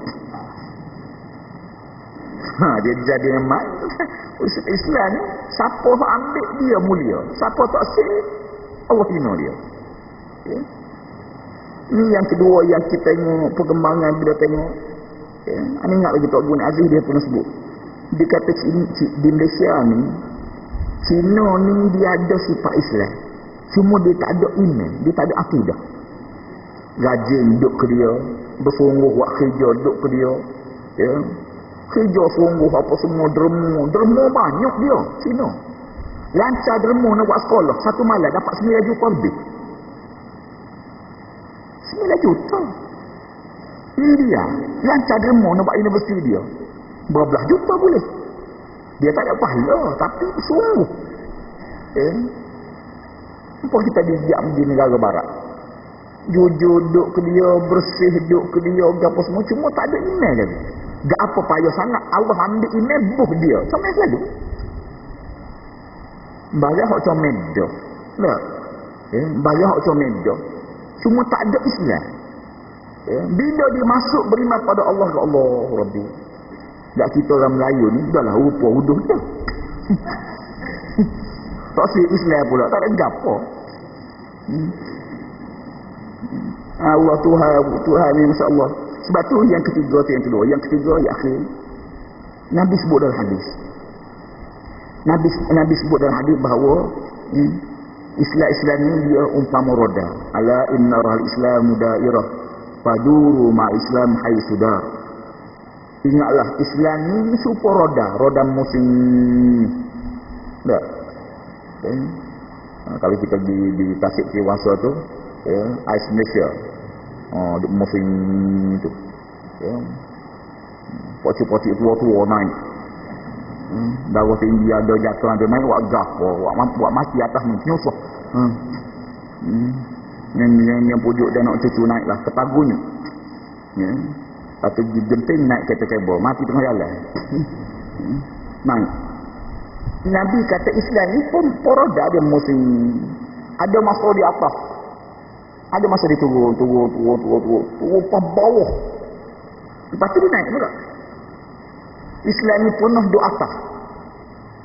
Ha, dia jadi memang Islam ni siapa ambil dia mulia, siapa tak sih Allah hina dia. Ya. Ni yang kedua yang kita tengok perkembangan bila tengok ya. Ani ingat lagi Tok Gun Aziz dia pernah sebut. Dia kata di Malaysia ni Cina ni dia ada sifat Islam. Cuma dia tak ada iman, dia tak ada akidah. Rajin duduk ke dia, bersungguh buat kerja duduk ke dia. Ya. Kerja sungguh apa semua derma, derma banyak dia Cina. Lancar derma nak buat sekolah, satu malam dapat 9 juta lebih. 9 juta. India, lancar derma nak buat universiti dia. Berbelah juta boleh. Dia tak ada pahala tapi sungguh. Eh? Apa kita diam di negara barat? Jujur duduk ke dia, bersih duduk ke dia, apa semua. Cuma tak ada email lagi. Gak apa payah sangat. Allah ambil email buh dia. Sama selalu. Bayar hak comel dia. Tak? Eh? Bayar hak comel dia. Cuma tak ada Islam. Eh? Bila dia masuk beriman pada Allah ke Allah Rabbi. Tak kita orang Melayu ni Dahlah rupa huduh dia Tak sih Islam pula Tak ada gapo. Hmm. Allah Tuhan Tuhan ni Masya Allah Sebab tu yang ketiga tu yang kedua. Yang ketiga yang akhir. Nabi sebut dalam hadis. Nabi, Nabi sebut dalam hadis bahawa hmm, Islam-Islam ni dia umpama roda. Ala inna rahal islam mudairah Faduru ma islam hai sudar Ingatlah Islam ni super roda, roda musim. Tak. Okay. Ha, kalau kita di di Tasik Tiwasa tu, ya, Ice Malaysia. Oh, di musim tu. Ya. Pocik-pocik tua-tua naik. Hmm. Darah tinggi ada jatuh ada naik buat gaf, buat, buat mati atas ni, nyusah. Hmm. Hmm. Yang, yang, yang pujuk dan nak cucu naik lah, ketagunya. Ya. Atau genting naik kereta kabel. Mati tengah jalan. naik. Nabi kata Islam ni pun poroda dia musim. Ada masa di atas. Ada masa dia turun, turun, turun, turun, turun. Turun ke bawah. Lepas tu dia naik pula. Islam ni penuh di atas.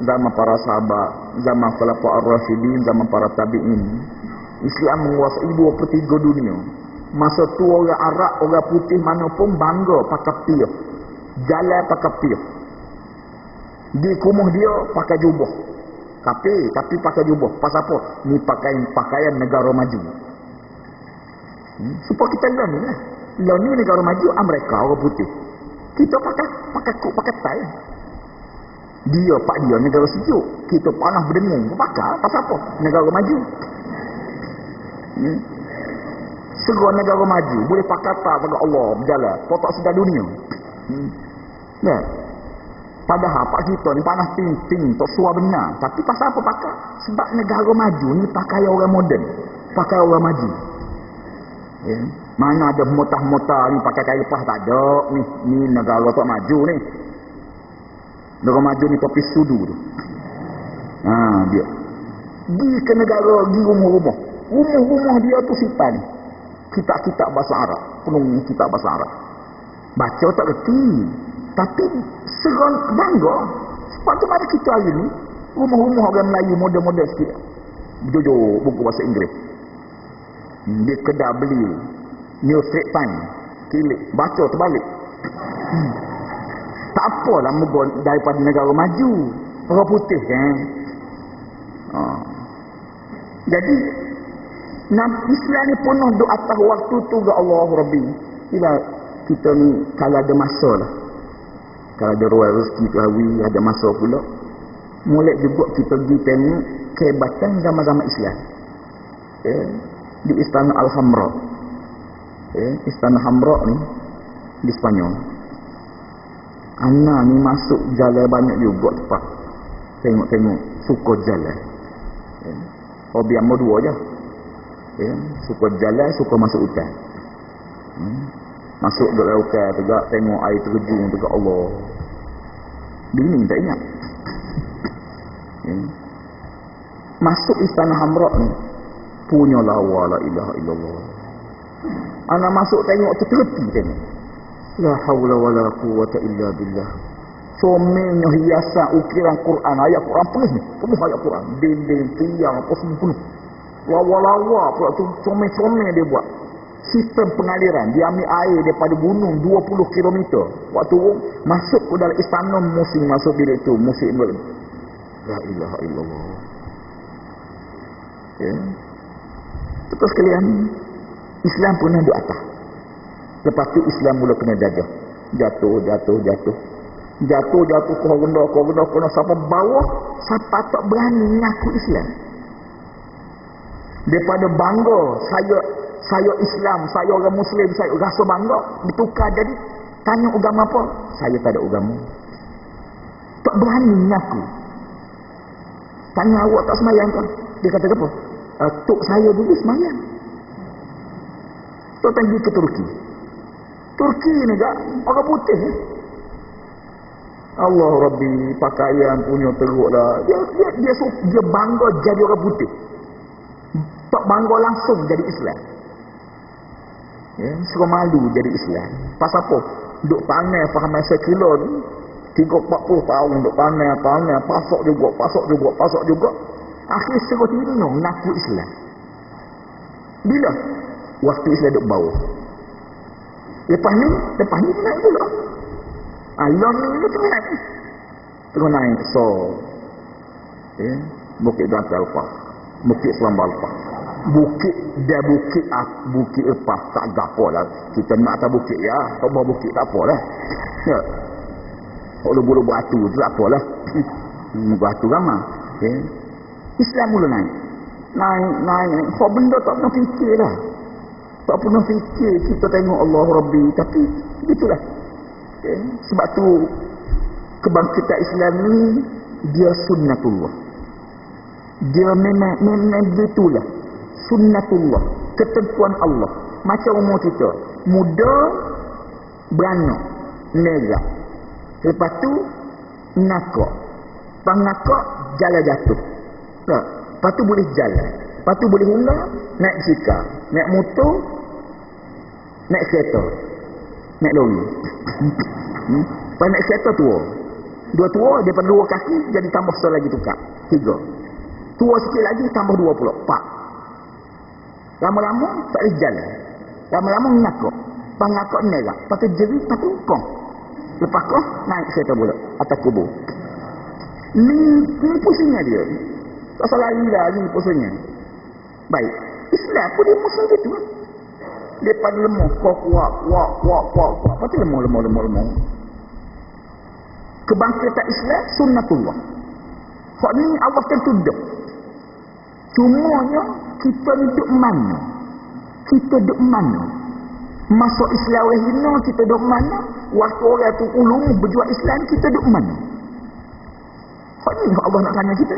Zaman para sahabat, zaman Khulafa Ar-Rashidin, zaman para tabi'in. Islam menguasai dua per tiga dunia. Masa tu orang Arab, orang putih mana pun bangga pakai piyah. Jalan pakai piyah. Di kumuh dia pakai jubah. Tapi, tapi pakai jubah. Pasal apa? Ni pakaian, pakaian negara maju. Hmm? Supaya kita lah ni lah. Lah ni negara maju, Amerika orang putih. Kita pakai pakai kuk, pakai tai. Dia, pak dia negara sejuk. Kita panas berdengung. Pakai, pasal apa? Negara maju. Hmm? Segera negara maju. Boleh pakai tak pada Allah berjalan. Potok sedar dunia. Hmm. Ya. Padahal pak kita ni panas ting-ting. Tak suar benar. Tapi pasal apa pakai? Sebab negara maju ni pakai orang moden. Pakai orang maju. Ya. Mana ada motah-motah ni pakai kayu lepas tak ada. Ni, ni negara tak maju ni. Negara maju ni topi sudu tu. Ha, dia. Gi ke negara, gi rumah-rumah. Rumah-rumah dia tu sipan kitab-kitab bahasa Arab. Penuh kitab bahasa Arab. Baca tak reti. Tapi seron bangga. Sebab tu mana kita hari ni, rumah-rumah orang Melayu model-model sikit. Jujur buku bahasa Inggeris. Dia kedai beli. New Street Time. Kilik. Baca terbalik. Hmm. Tak apalah muka daripada negara maju. Orang putih kan. Oh. Jadi Islam ni penuh doa atas waktu tu ke Allah Rabbi. Bila kita ni kalau ada masa lah. Kalau ada ruang rezeki tu hawi, ada masa pula. Mulai juga kita pergi tengok kehebatan zaman-zaman Islam. Eh, di Istana Al-Hamra. Eh, Istana Hamra ni di Spanyol. Anak ni masuk jalan banyak juga tempat. Tengok-tengok suka jalan. Eh, hobi yang dua je ya, suka jalan suka masuk hutan hmm. masuk ke hutan tegak tengok air terjun tegak Allah bini tak ingat ya. masuk istana hamra ni punya lawa la ilaha illallah anak masuk tengok tu terhenti tengok la hawla wa la quwata illa billah Somenya hiasan ukiran Quran. Ayat Quran penuh ni. Penuh ayat Quran. Dinding, tiang, apa semua penuh. Lawa-lawa pula tu. Some-some dia buat. Sistem pengaliran. Dia ambil air daripada gunung 20 km. Waktu masuk ke dalam istana musim masuk bilik tu. Musim boleh. La ilaha illallah. Ya. Terus sekalian. Islam pun ada atas. Lepas tu Islam mula kena jajah. Jatuh, jatuh, jatuh. Jatuh, jatuh, kau rendah, kau rendah, kau rendah. Sampai bawah, sampai tak berani ngaku Islam. Daripada bangga, saya saya Islam, saya orang Muslim, saya rasa bangga. Bertukar jadi, tanya agama apa? Saya tak ada agama. Tak berani ngaku. Tanya awak tak semayang kan? Dia kata apa? Uh, tok saya dulu semayang. Tuan pergi ke Turki. Turki ni kak, orang putih. Eh? Allah Rabbi, pakaian punya teruk lah. Dia, dia, dia, dia, dia bangga jadi orang putih. Bangga langsung jadi Islam. Ya, suruh malu jadi Islam. Pasal apa? Duk panai faham sekular ni. 30-40 tahun duk panai, panai, pasok juga, pasok juga, pasok juga. Akhir suruh tinung ngaku Islam. Bila? waktu Islam duduk bawah. Lepas ni, lepas ni naik pula. Alam ni tengah naik. Tengah naik. So, ya, Bukit Dante Alpah. Bukit Selam Alpah. Bukit, dia bukit, ah, bukit lepas. Tak gapo lah. Kita nak atas bukit ya. Bawa bukit tak apa lah. Ya. Kalau bulu batu tu tak apa lah. Batu ramah. Ya. Islam mula naik. Naik, naik, naik. Kau benda tak pernah fikir lah. Tak pernah fikir kita tengok Allah Rabbi. Tapi itulah. Okay. Sebab tu kebangkitan Islam ni dia sunnatullah. Dia memang, memang begitulah. Sunnatullah. Ketentuan Allah. Macam umur kita. Muda, beranak, negak. Lepas tu, nakak. Pangakak, jalan jatuh. Tak. Lepas tu boleh jalan. Lepas tu boleh hula, naik sikap. Naik motor, naik kereta. Naik lori. Lepas naik kereta tua. Dua tua, daripada dua kaki, jadi tambah satu lagi tukar. Tiga. Tua sikit lagi, tambah dua puluh. Empat. Lama-lama, tak boleh jalan. Lama-lama, ngakuk. Lepas ngakuk, nerak. Lepas tu jeri, lepas tu kong. Lepas kong, naik kereta pula. Atas kubur. Ni, ni pusingnya dia. Tak salah lagi lah, ni pusingnya. Baik. Islam pun dia musuh gitu. Dia pada lemah. Kuat, kuat, kuat, kuat, kuat, kuat. Lepas tu lemah, lemah, lemah, lemah. Kebangkitan Islam, sunnatullah. Hak ni Allah tentu duduk. Cumanya, kita duduk mana? Kita duduk mana? Masuk Islam oleh hina, kita duduk mana? Waktu orang tu ulung berjuang Islam, kita duduk mana? Hak ni Allah nak tanya kita.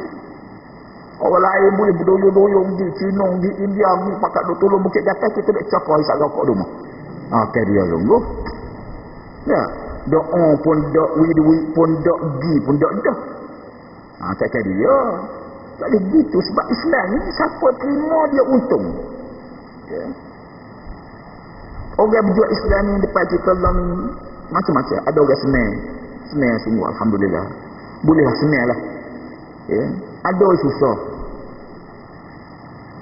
Orang lain boleh berdoyong-doyong di Cina, di India, di pakat duk tolong bukit gatal, kita nak cakap hisap rokok rumah. Ah, okay, dia sungguh. Ya, doa pun dok wid-wid pun dok gi pun dok dah. Ah, tak kira dia. Tak boleh gitu sebab Islam ni siapa terima dia untung. Okay. Orang berjuang Islam ni depan kita ni macam-macam. Ada orang senang. Senang sungguh Alhamdulillah. Bolehlah senang lah. Ya. Ada orang susah.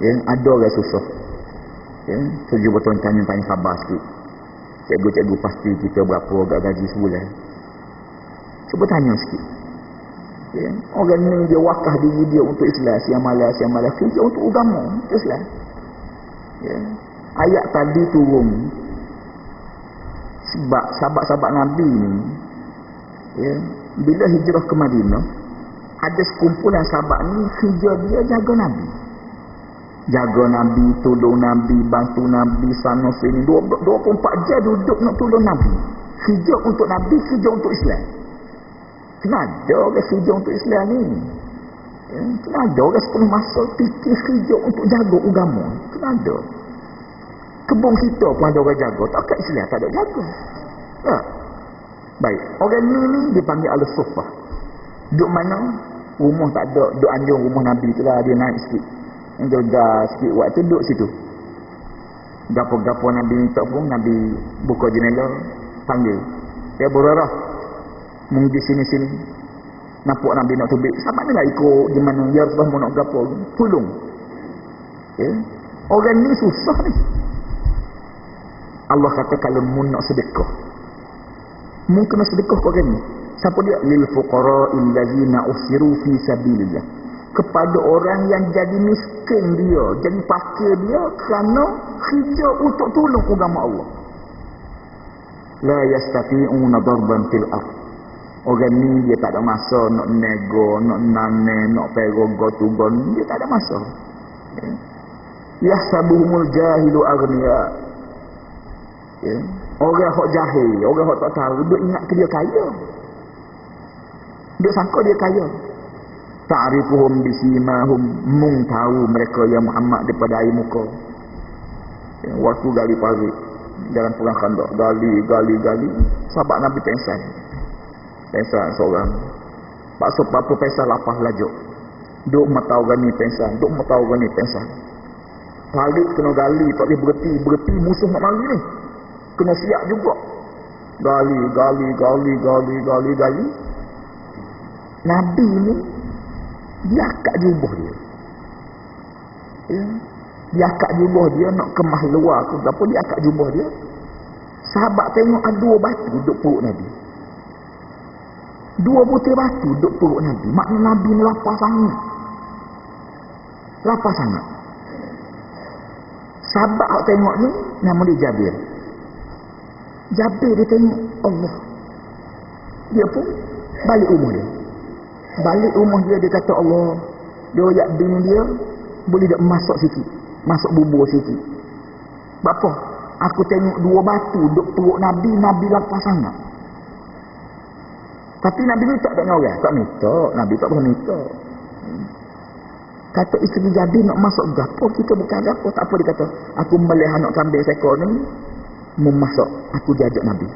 Ya, ada orang susah. Ya, tujuh betul tanya-tanya sabar sikit. Cikgu-cikgu pasti kita berapa gaji sebulan. Cuba tanya sikit. Ya, orang ni dia wakah diri dia untuk Islam. Siang malas, siang malas. Kerja untuk agama. Untuk Islam. Ya. Ayat tadi turun. Sebab sahabat-sahabat Nabi ni. Ya, bila hijrah ke Madinah ada sekumpulan sahabat ni hijau dia jaga Nabi. Jaga Nabi, tolong Nabi, bantu Nabi, sana sini. 24 jam duduk nak tolong Nabi. Hijau untuk Nabi, hijau untuk Islam. Kenapa orang hijau untuk Islam ni? Ya, kenapa orang sepenuh masa fikir hijau untuk jaga agama? Kenapa? Kebun kita pun ada orang jaga. Takkan Islam tak ada jaga. Ya. Baik. Orang ni ni dipanggil Al-Sufah. Duduk mana? rumah tak ada duduk anjung rumah Nabi tu lah dia naik sikit gegar sikit waktu duduk situ gapo-gapo Nabi minta pun Nabi buka jenela panggil dia berarah Mungkin sini-sini. Nampak Nabi nak tubik. Sama ni lah ikut gimana. Ya Rasulullah mau nak berapa. Tolong. Ya. Orang ni susah ni. Allah kata kalau mu nak sedekah. Mu kena sedekah kau orang ni. Siapa dia? Lil fuqara illazina usiru fi sabilillah. Kepada orang yang jadi miskin dia, jadi pakir dia kerana kerja untuk tolong agama Allah. La yastati'una darban fil ardh Orang ni dia tak ada masa nak nego, nak nane, nak perogo tugon. Dia tak ada masa. Ya sabuhumul jahilu agniya. Ya. Orang hok jahil, orang hok tak tahu, dia ingat dia kaya. Dia sangka dia kaya. Ta'rifuhum bisimahum, mung tahu mereka yang Muhammad daripada air muka. Ya. Waktu gali pagi, jalan pulang kandak, gali, gali, gali. Sahabat Nabi pensan. Pensan seorang. Pak apa pensan lapah lajuk. Duk matau gani pensan. Duk matau gani pensan. Balik kena gali. Tak boleh berhenti. Berhenti musuh nak mari ni. Kena siap juga. Gali, gali, gali, gali, gali, gali. Nabi ni. Dia akak jubah dia. Ya. Dia akak jubah dia nak kemah luar ke. Apa dia akak jubah dia. Sahabat tengok ada dua batu duduk perut Nabi. Dua butir batu duduk perut Nabi. Makna Nabi ni lapar sangat. Lapar sangat. Sahabat awak tengok ni, nama dia Jabir. Jabir dia tengok Allah. Dia pun balik rumah dia. Balik rumah dia, dia kata Allah. Dia ayat bini dia, boleh tak masuk sikit. Masuk bubur sikit. Bapa, aku tengok dua batu duduk perut Nabi, Nabi lapar sangat. Tapi Nabi tak dengan orang. Tak minta. Nabi tak pernah minta. Kata isteri jadi nak masuk gapo? Kita bukan gapo tak apa dia kata aku melihat anak kambing seekor ni memasak aku jajak Nabi.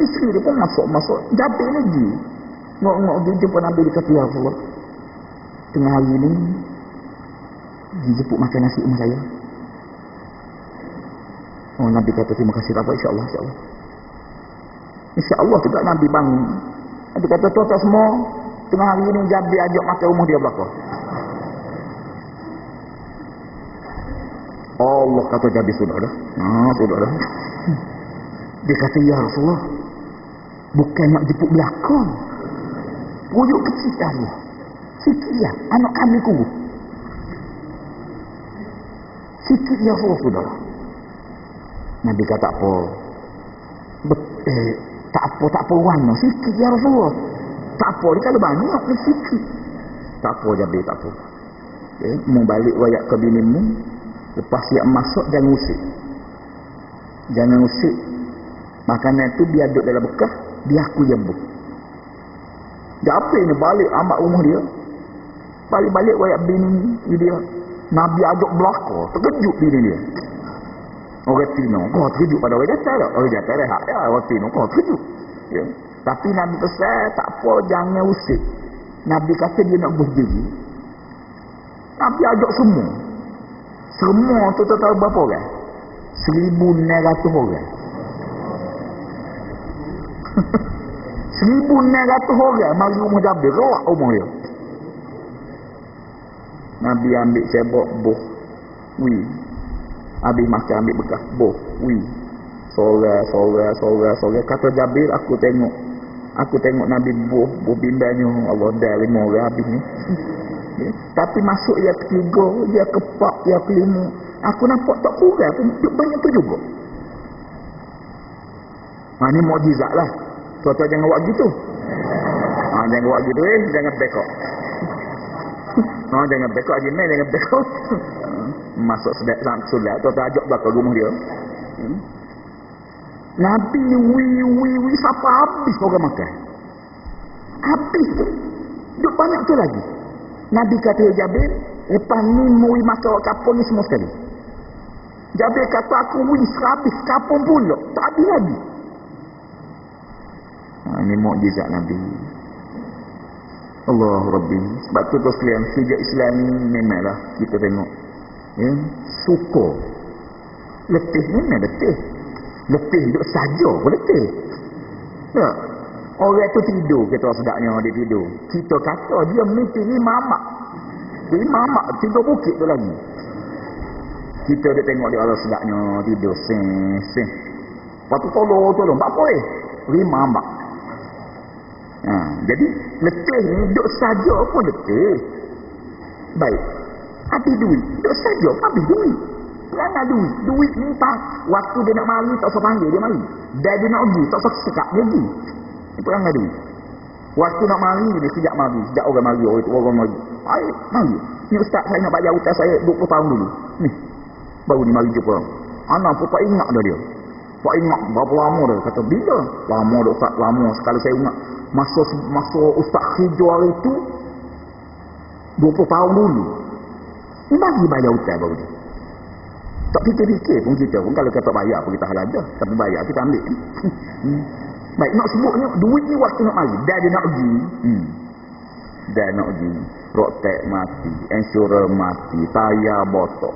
Isteri dia pun masuk masuk jadi lagi ngok-ngok dia jumpa Nabi dia kata ya Allah tengah hari ni dia jemput makan nasi rumah saya. Oh Nabi kata terima kasih tak apa insyaAllah insyaAllah InsyaAllah juga Nabi bangun. Nabi kata, tuan-tuan semua, tengah hari ini Jabir ajak makan rumah dia belakang. Allah kata Jabir sudah dah. Ha, sudah dah. Dia kata, Ya Rasulullah, bukan nak jemput belakang. Puyuk kecil dah Allah. Sikit ya, anak kami kubur. Sikit ya Rasulullah sudah Nabi kata apa? Bet, eh, tak apa, tak apa warna. Sikit ya Rasulullah. Tak apa, dia kalau banyak, dia sikit. Tak apa, Jabir, tak apa. Okay. Mau balik wayak ke binimu. Lepas siap masuk, jangan usik. Jangan usik. Makanan tu biar duduk dalam bekah, biar aku buk. Jabir ni balik amat rumah dia. Balik-balik wayak bini dia. Nabi ajak belakang, terkejut bini dia. Orang Tino, kau terkejut pada orang jatah tak? Orang jatah rehat ya, orang Tino, kau terkejut. Ya. Tapi Nabi pesan, tak apa, jangan usik. Nabi kata dia nak berdiri. Nabi ajak semua. Semua tu tak tahu berapa orang? Seribu enam ratus orang. Seribu enam ratus orang mari rumah Jabir. Rawak rumah dia. Nabi ambil cebok buh. Wih. Habis makan ambil bekas. Boh. Ui. Sora, sora, sora, sora. Kata Jabir, aku tengok. Aku tengok Nabi boh. Boh bimbangnya. Allah dah lima orang habis ni. ya. Tapi masuk yang ketiga, yang keempat, yang kelima. Aku nampak tak kurang pun. Banyak tu juga. Ha, ni mukjizat lah. Tuan-tuan jangan buat gitu. Ha, jangan buat gitu eh. Jangan bekok. Ha, jangan bekok. Jangan bekok masuk sedak sulat atau tajak belakang rumah dia. Hmm? Nabi wi wi wi siapa habis orang makan. Habis tu. Duk banyak tu lagi. Nabi kata Jabir lepas ni mui makan kapal ni semua sekali. Jabir kata aku wi habis kapal pula. Tak habis lagi. Ha, ini mukjizat Nabi. Allah Rabbi. Sebab tu tu sekalian sejak Islam ni memanglah kita tengok ya, suka letih ni memang letih letih duduk saja pun letih ya. Orang tu tidur, kita sedaknya dia tidur. Kita kata dia mimpi ni mamak. Lima mamak, tidur bukit tu lagi. Kita dia tengok dia Allah sedaknya tidur. Sing, sing. Lepas tu tolong, tolong. Apa eh? Lima mamak. Ha, jadi, letih ni, duk saja pun letih. Baik. Habis duit. Duk saja habis duit. Kerana duit. Duit tak. Waktu dia nak mari, tak usah panggil dia mari. Dan dia nak pergi, tak usah sekak dia pergi. Itu yang ada. Waktu nak mari dia sejak mari. Sejak orang mari. Orang, orang mari. Ayo, mari. Ni ustaz saya nak bayar hutang saya 20 tahun dulu. Ni. Baru ni mari jumpa. Anak pun tak ingat dah dia. Tak ingat berapa lama dah. Kata bila? Lama dah ustaz. Lama. Sekali saya ingat. Masa masa ustaz hijau itu. 20 tahun dulu. Ni bagi bayar hutang baru dia. Tak fikir-fikir pun kita pun kalau kata bayar pun kita halal dah. Tapi bayar kita ambil. Hmm. Baik, nak sebutnya, duit ni waktu nak mari. Dah dia nak pergi. Hmm. Dah nak pergi. Rotek mati. Insurance mati. Tayar botok.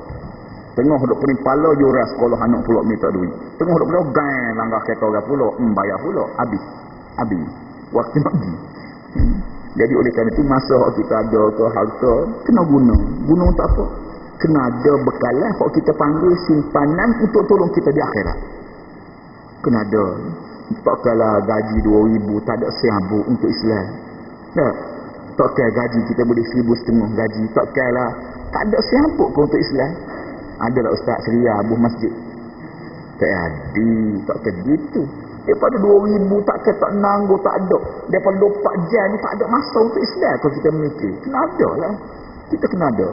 Tengah duduk pening pala yuras sekolah anak pulak minta duit. Tengah duduk pening gang langkah kereta orang pulak. Hmm, bayar pulak. Habis. Habis. Waktu nak pergi. Hmm. Jadi oleh kerana itu masa kita ada ke harta, kena guna. Guna untuk apa? Kena ada bekalan kalau kita panggil simpanan untuk tolong kita di akhirat. Kena ada. Tak kala gaji 2000 tak ada sehabu untuk Islam. Tak. Tak kala gaji kita boleh seribu setengah gaji. Tak kala tak ada sehabu pun untuk Islam. Adalah Ustaz Seria Abu Masjid? Tak ada. Tak kala gitu daripada 2000 tak kala tak nanggu tak ada daripada 24 jam tak ada masa untuk Islam kalau kita memikir kena ada lah kita kena ada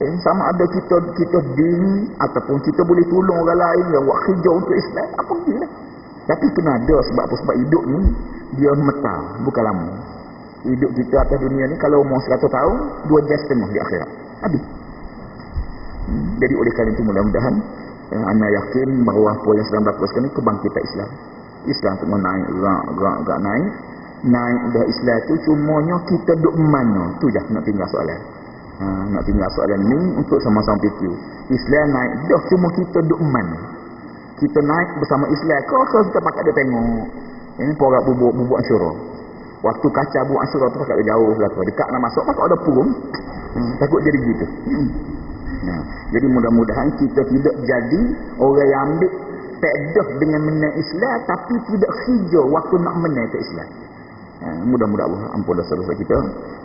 eh, sama ada kita kita diri ataupun kita boleh tolong orang lain yang buat kerja untuk Islam apa gila tapi kena ada sebab apa? Sebab hidup ni dia metal, bukan lama. Hidup kita atas dunia ni kalau umur 100 tahun, dua jam setengah di akhirat. Habis. Hmm. Jadi oleh kerana itu mudah-mudahan eh, anda yakin bahawa yang sedang berlaku sekarang ni kebangkitan Islam. Islam tengah naik, rak, rak, rak naik. Naik dah Islam tu cumanya kita duduk mana. Tu je nak tinggal soalan. Ha, nak tinggal soalan ni untuk sama-sama fikir. Islam naik dah cuma kita duduk mana kita naik bersama Islam kau kau kita pakai dia tengok ini porak bubuk bubuk asyura waktu kaca bubuk asyura tu pakai jauh lah dekat nak masuk pakai ada pun hmm, takut jadi gitu hmm. nah, jadi mudah-mudahan kita tidak jadi orang yang ambil pedah dengan menang Islam tapi tidak hijau waktu nak menang ke Islam. Nah, mudah-mudahan Allah ampun dosa-dosa kita.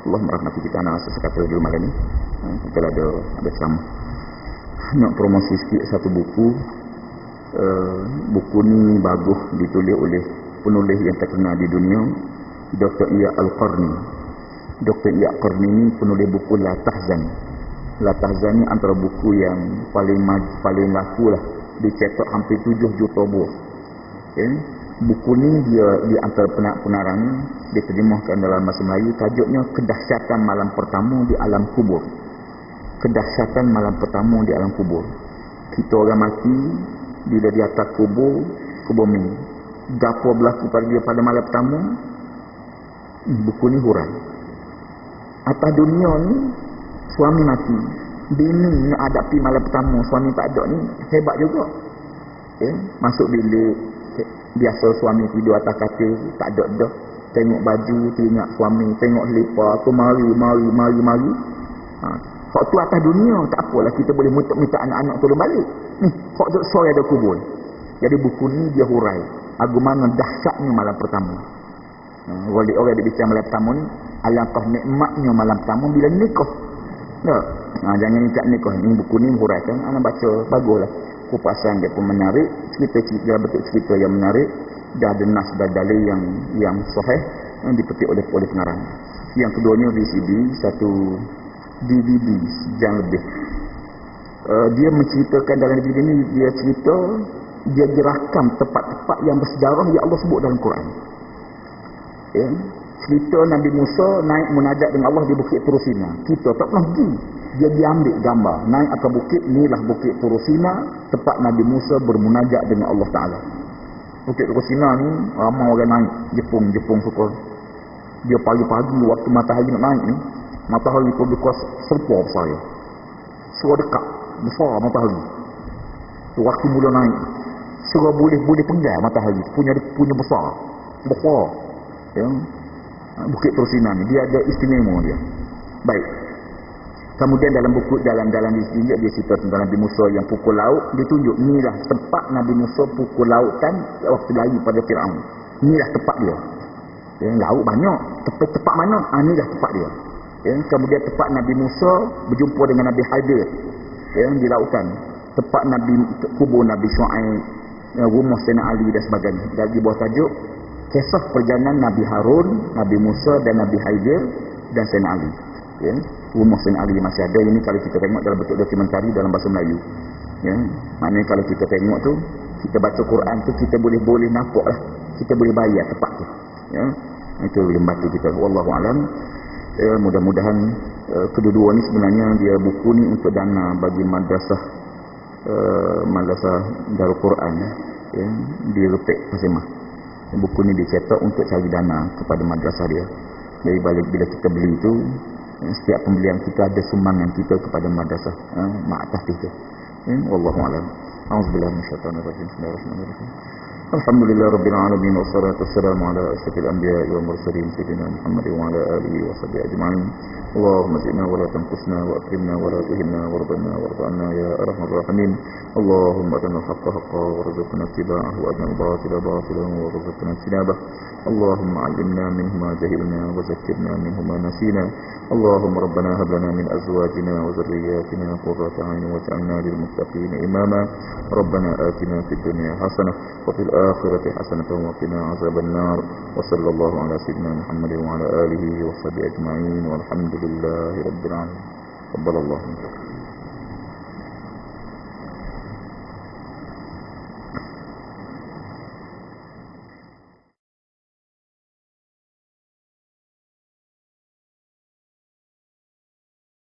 Allah merahmati kita anak sesekata di rumah ini. Kita ada ada sama nak promosi sikit satu buku. Uh, buku ni bagus ditulis oleh penulis yang terkenal di dunia. Dr. Iya Al-Qarni. Dr. Iya Al-Qarni ni penulis buku La Tahzan. La Tahzan ni antara buku yang paling paling laku lah dicetak hampir 7 juta buah. Okay. buku ni dia di antara penarang diterjemahkan dalam bahasa Melayu tajuknya Kedahsyatan Malam Pertama di Alam Kubur. Kedahsyatan Malam Pertama di Alam Kubur. Kita orang mati bila di atas kubur ke bumi gapo berlaku pada dia pada malam pertama? Buku ni hurai atas dunia ni suami mati bini nak hadapi malam pertama suami tak ada ni hebat juga okay. masuk bilik biasa suami tidur atas katil tak ada dah tengok baju teringat suami tengok selipar tu mari mari mari mari ha. Hak tu atas dunia, tak apalah kita boleh minta anak-anak tolong balik. Ni, hak tu sore ada kubur. Jadi buku ni dia hurai. Agumana dahsyatnya malam pertama. Wali orang dia bicara malam pertama ni, alangkah nikmatnya malam pertama bila nikah. Tak? Ha, jangan nikah nikah. Ini buku ni hurai kan. Anak baca, baguslah. Kupasan dia pun menarik. Cerita-cerita, betul cerita yang menarik. Dah ada nas dan dalil yang yang sahih. Yang dipetik oleh oleh pengarang. Yang keduanya VCD, satu DVD sejam lebih. Uh, dia menceritakan dalam DVD ini dia cerita dia dirakam tempat-tempat yang bersejarah yang Allah sebut dalam Quran. Ya. Cerita Nabi Musa naik munajat dengan Allah di Bukit Turusina. Kita tak pernah pergi. Dia diambil gambar. Naik atas bukit, inilah Bukit Turusina. Tempat Nabi Musa bermunajat dengan Allah Ta'ala. Bukit Turusina ni, ramai orang naik. Jepung, Jepung suka. Dia pagi-pagi waktu matahari nak naik ni matahari pun dekat serpa saya surah dekat besar matahari waktu mula naik surah boleh boleh penggal matahari punya punya besar besar ya. Bukit Terusinan ni dia ada istimewa dia. Baik. Kemudian dalam buku dalam dalam di sini dia cerita tentang Nabi Musa yang pukul laut, dia tunjuk inilah tempat Nabi Musa pukul lautan waktu lari pada Firaun. Inilah tempat dia. Ya, laut banyak, tempat tempat mana? Ah inilah tempat dia. Ya, kemudian tempat Nabi Musa berjumpa dengan Nabi Hadir ya, di lautan. Tempat Nabi kubur Nabi Shu'aib, rumah Sayyidina Ali dan sebagainya. Dan di bawah tajuk kisah perjalanan Nabi Harun, Nabi Musa dan Nabi Haidir dan Sayyidina Ali. Ya, rumah Sayyidina Ali masih ada ini kalau kita tengok dalam bentuk dokumentari dalam bahasa Melayu. Ya, maknanya kalau kita tengok tu, kita baca Quran tu kita boleh boleh nampak lah. Kita boleh bayar tempat tu. Ya, itu yang bantu kita. Wallahu alam. Ya, mudah-mudahan uh, kedua-dua ni sebenarnya dia buku ni untuk dana bagi madrasah uh, madrasah Darul Quran ya, di Repek Pasemah. Buku ni dicetak untuk cari dana kepada madrasah dia. Jadi bila kita beli itu ya, Eh, setiap pembelian kita ada sumbangan kita kepada madrasah ha, mak kita. Ya wallahu alam. Auzubillahi minasyaitonir rajim bismillahirrahmanirrahim. Alhamdulillah Rabbil Alamin Wassalatu wassalamu ala asyikil anbiya wal mursalin Sayyidina Muhammad wa ala alihi wa sahbihi ajma'in. Allahumma zidna wa la tanqusna wa akrimna wa la tuhinna wa rabbana wa rabbana ya arhamar rahimin. Allahumma atana haqqa haqqa wa rizqna tiba'ah wa adna batila batila wa rizqna tiba'ah Allahumma alimna minhuma jahilna wa zakirna minhuma nasina. اللهم ربنا هب لنا من أزواجنا وذرياتنا قرة عين واجعلنا للمتقين إماما. ربنا آتنا في الدنيا حسنة وفي الآخرة حسنة وقنا عذاب النار. وصلى الله على سيدنا محمد وعلى آله وصحبه أجمعين والحمد لله رب العالمين. قبل الله. منك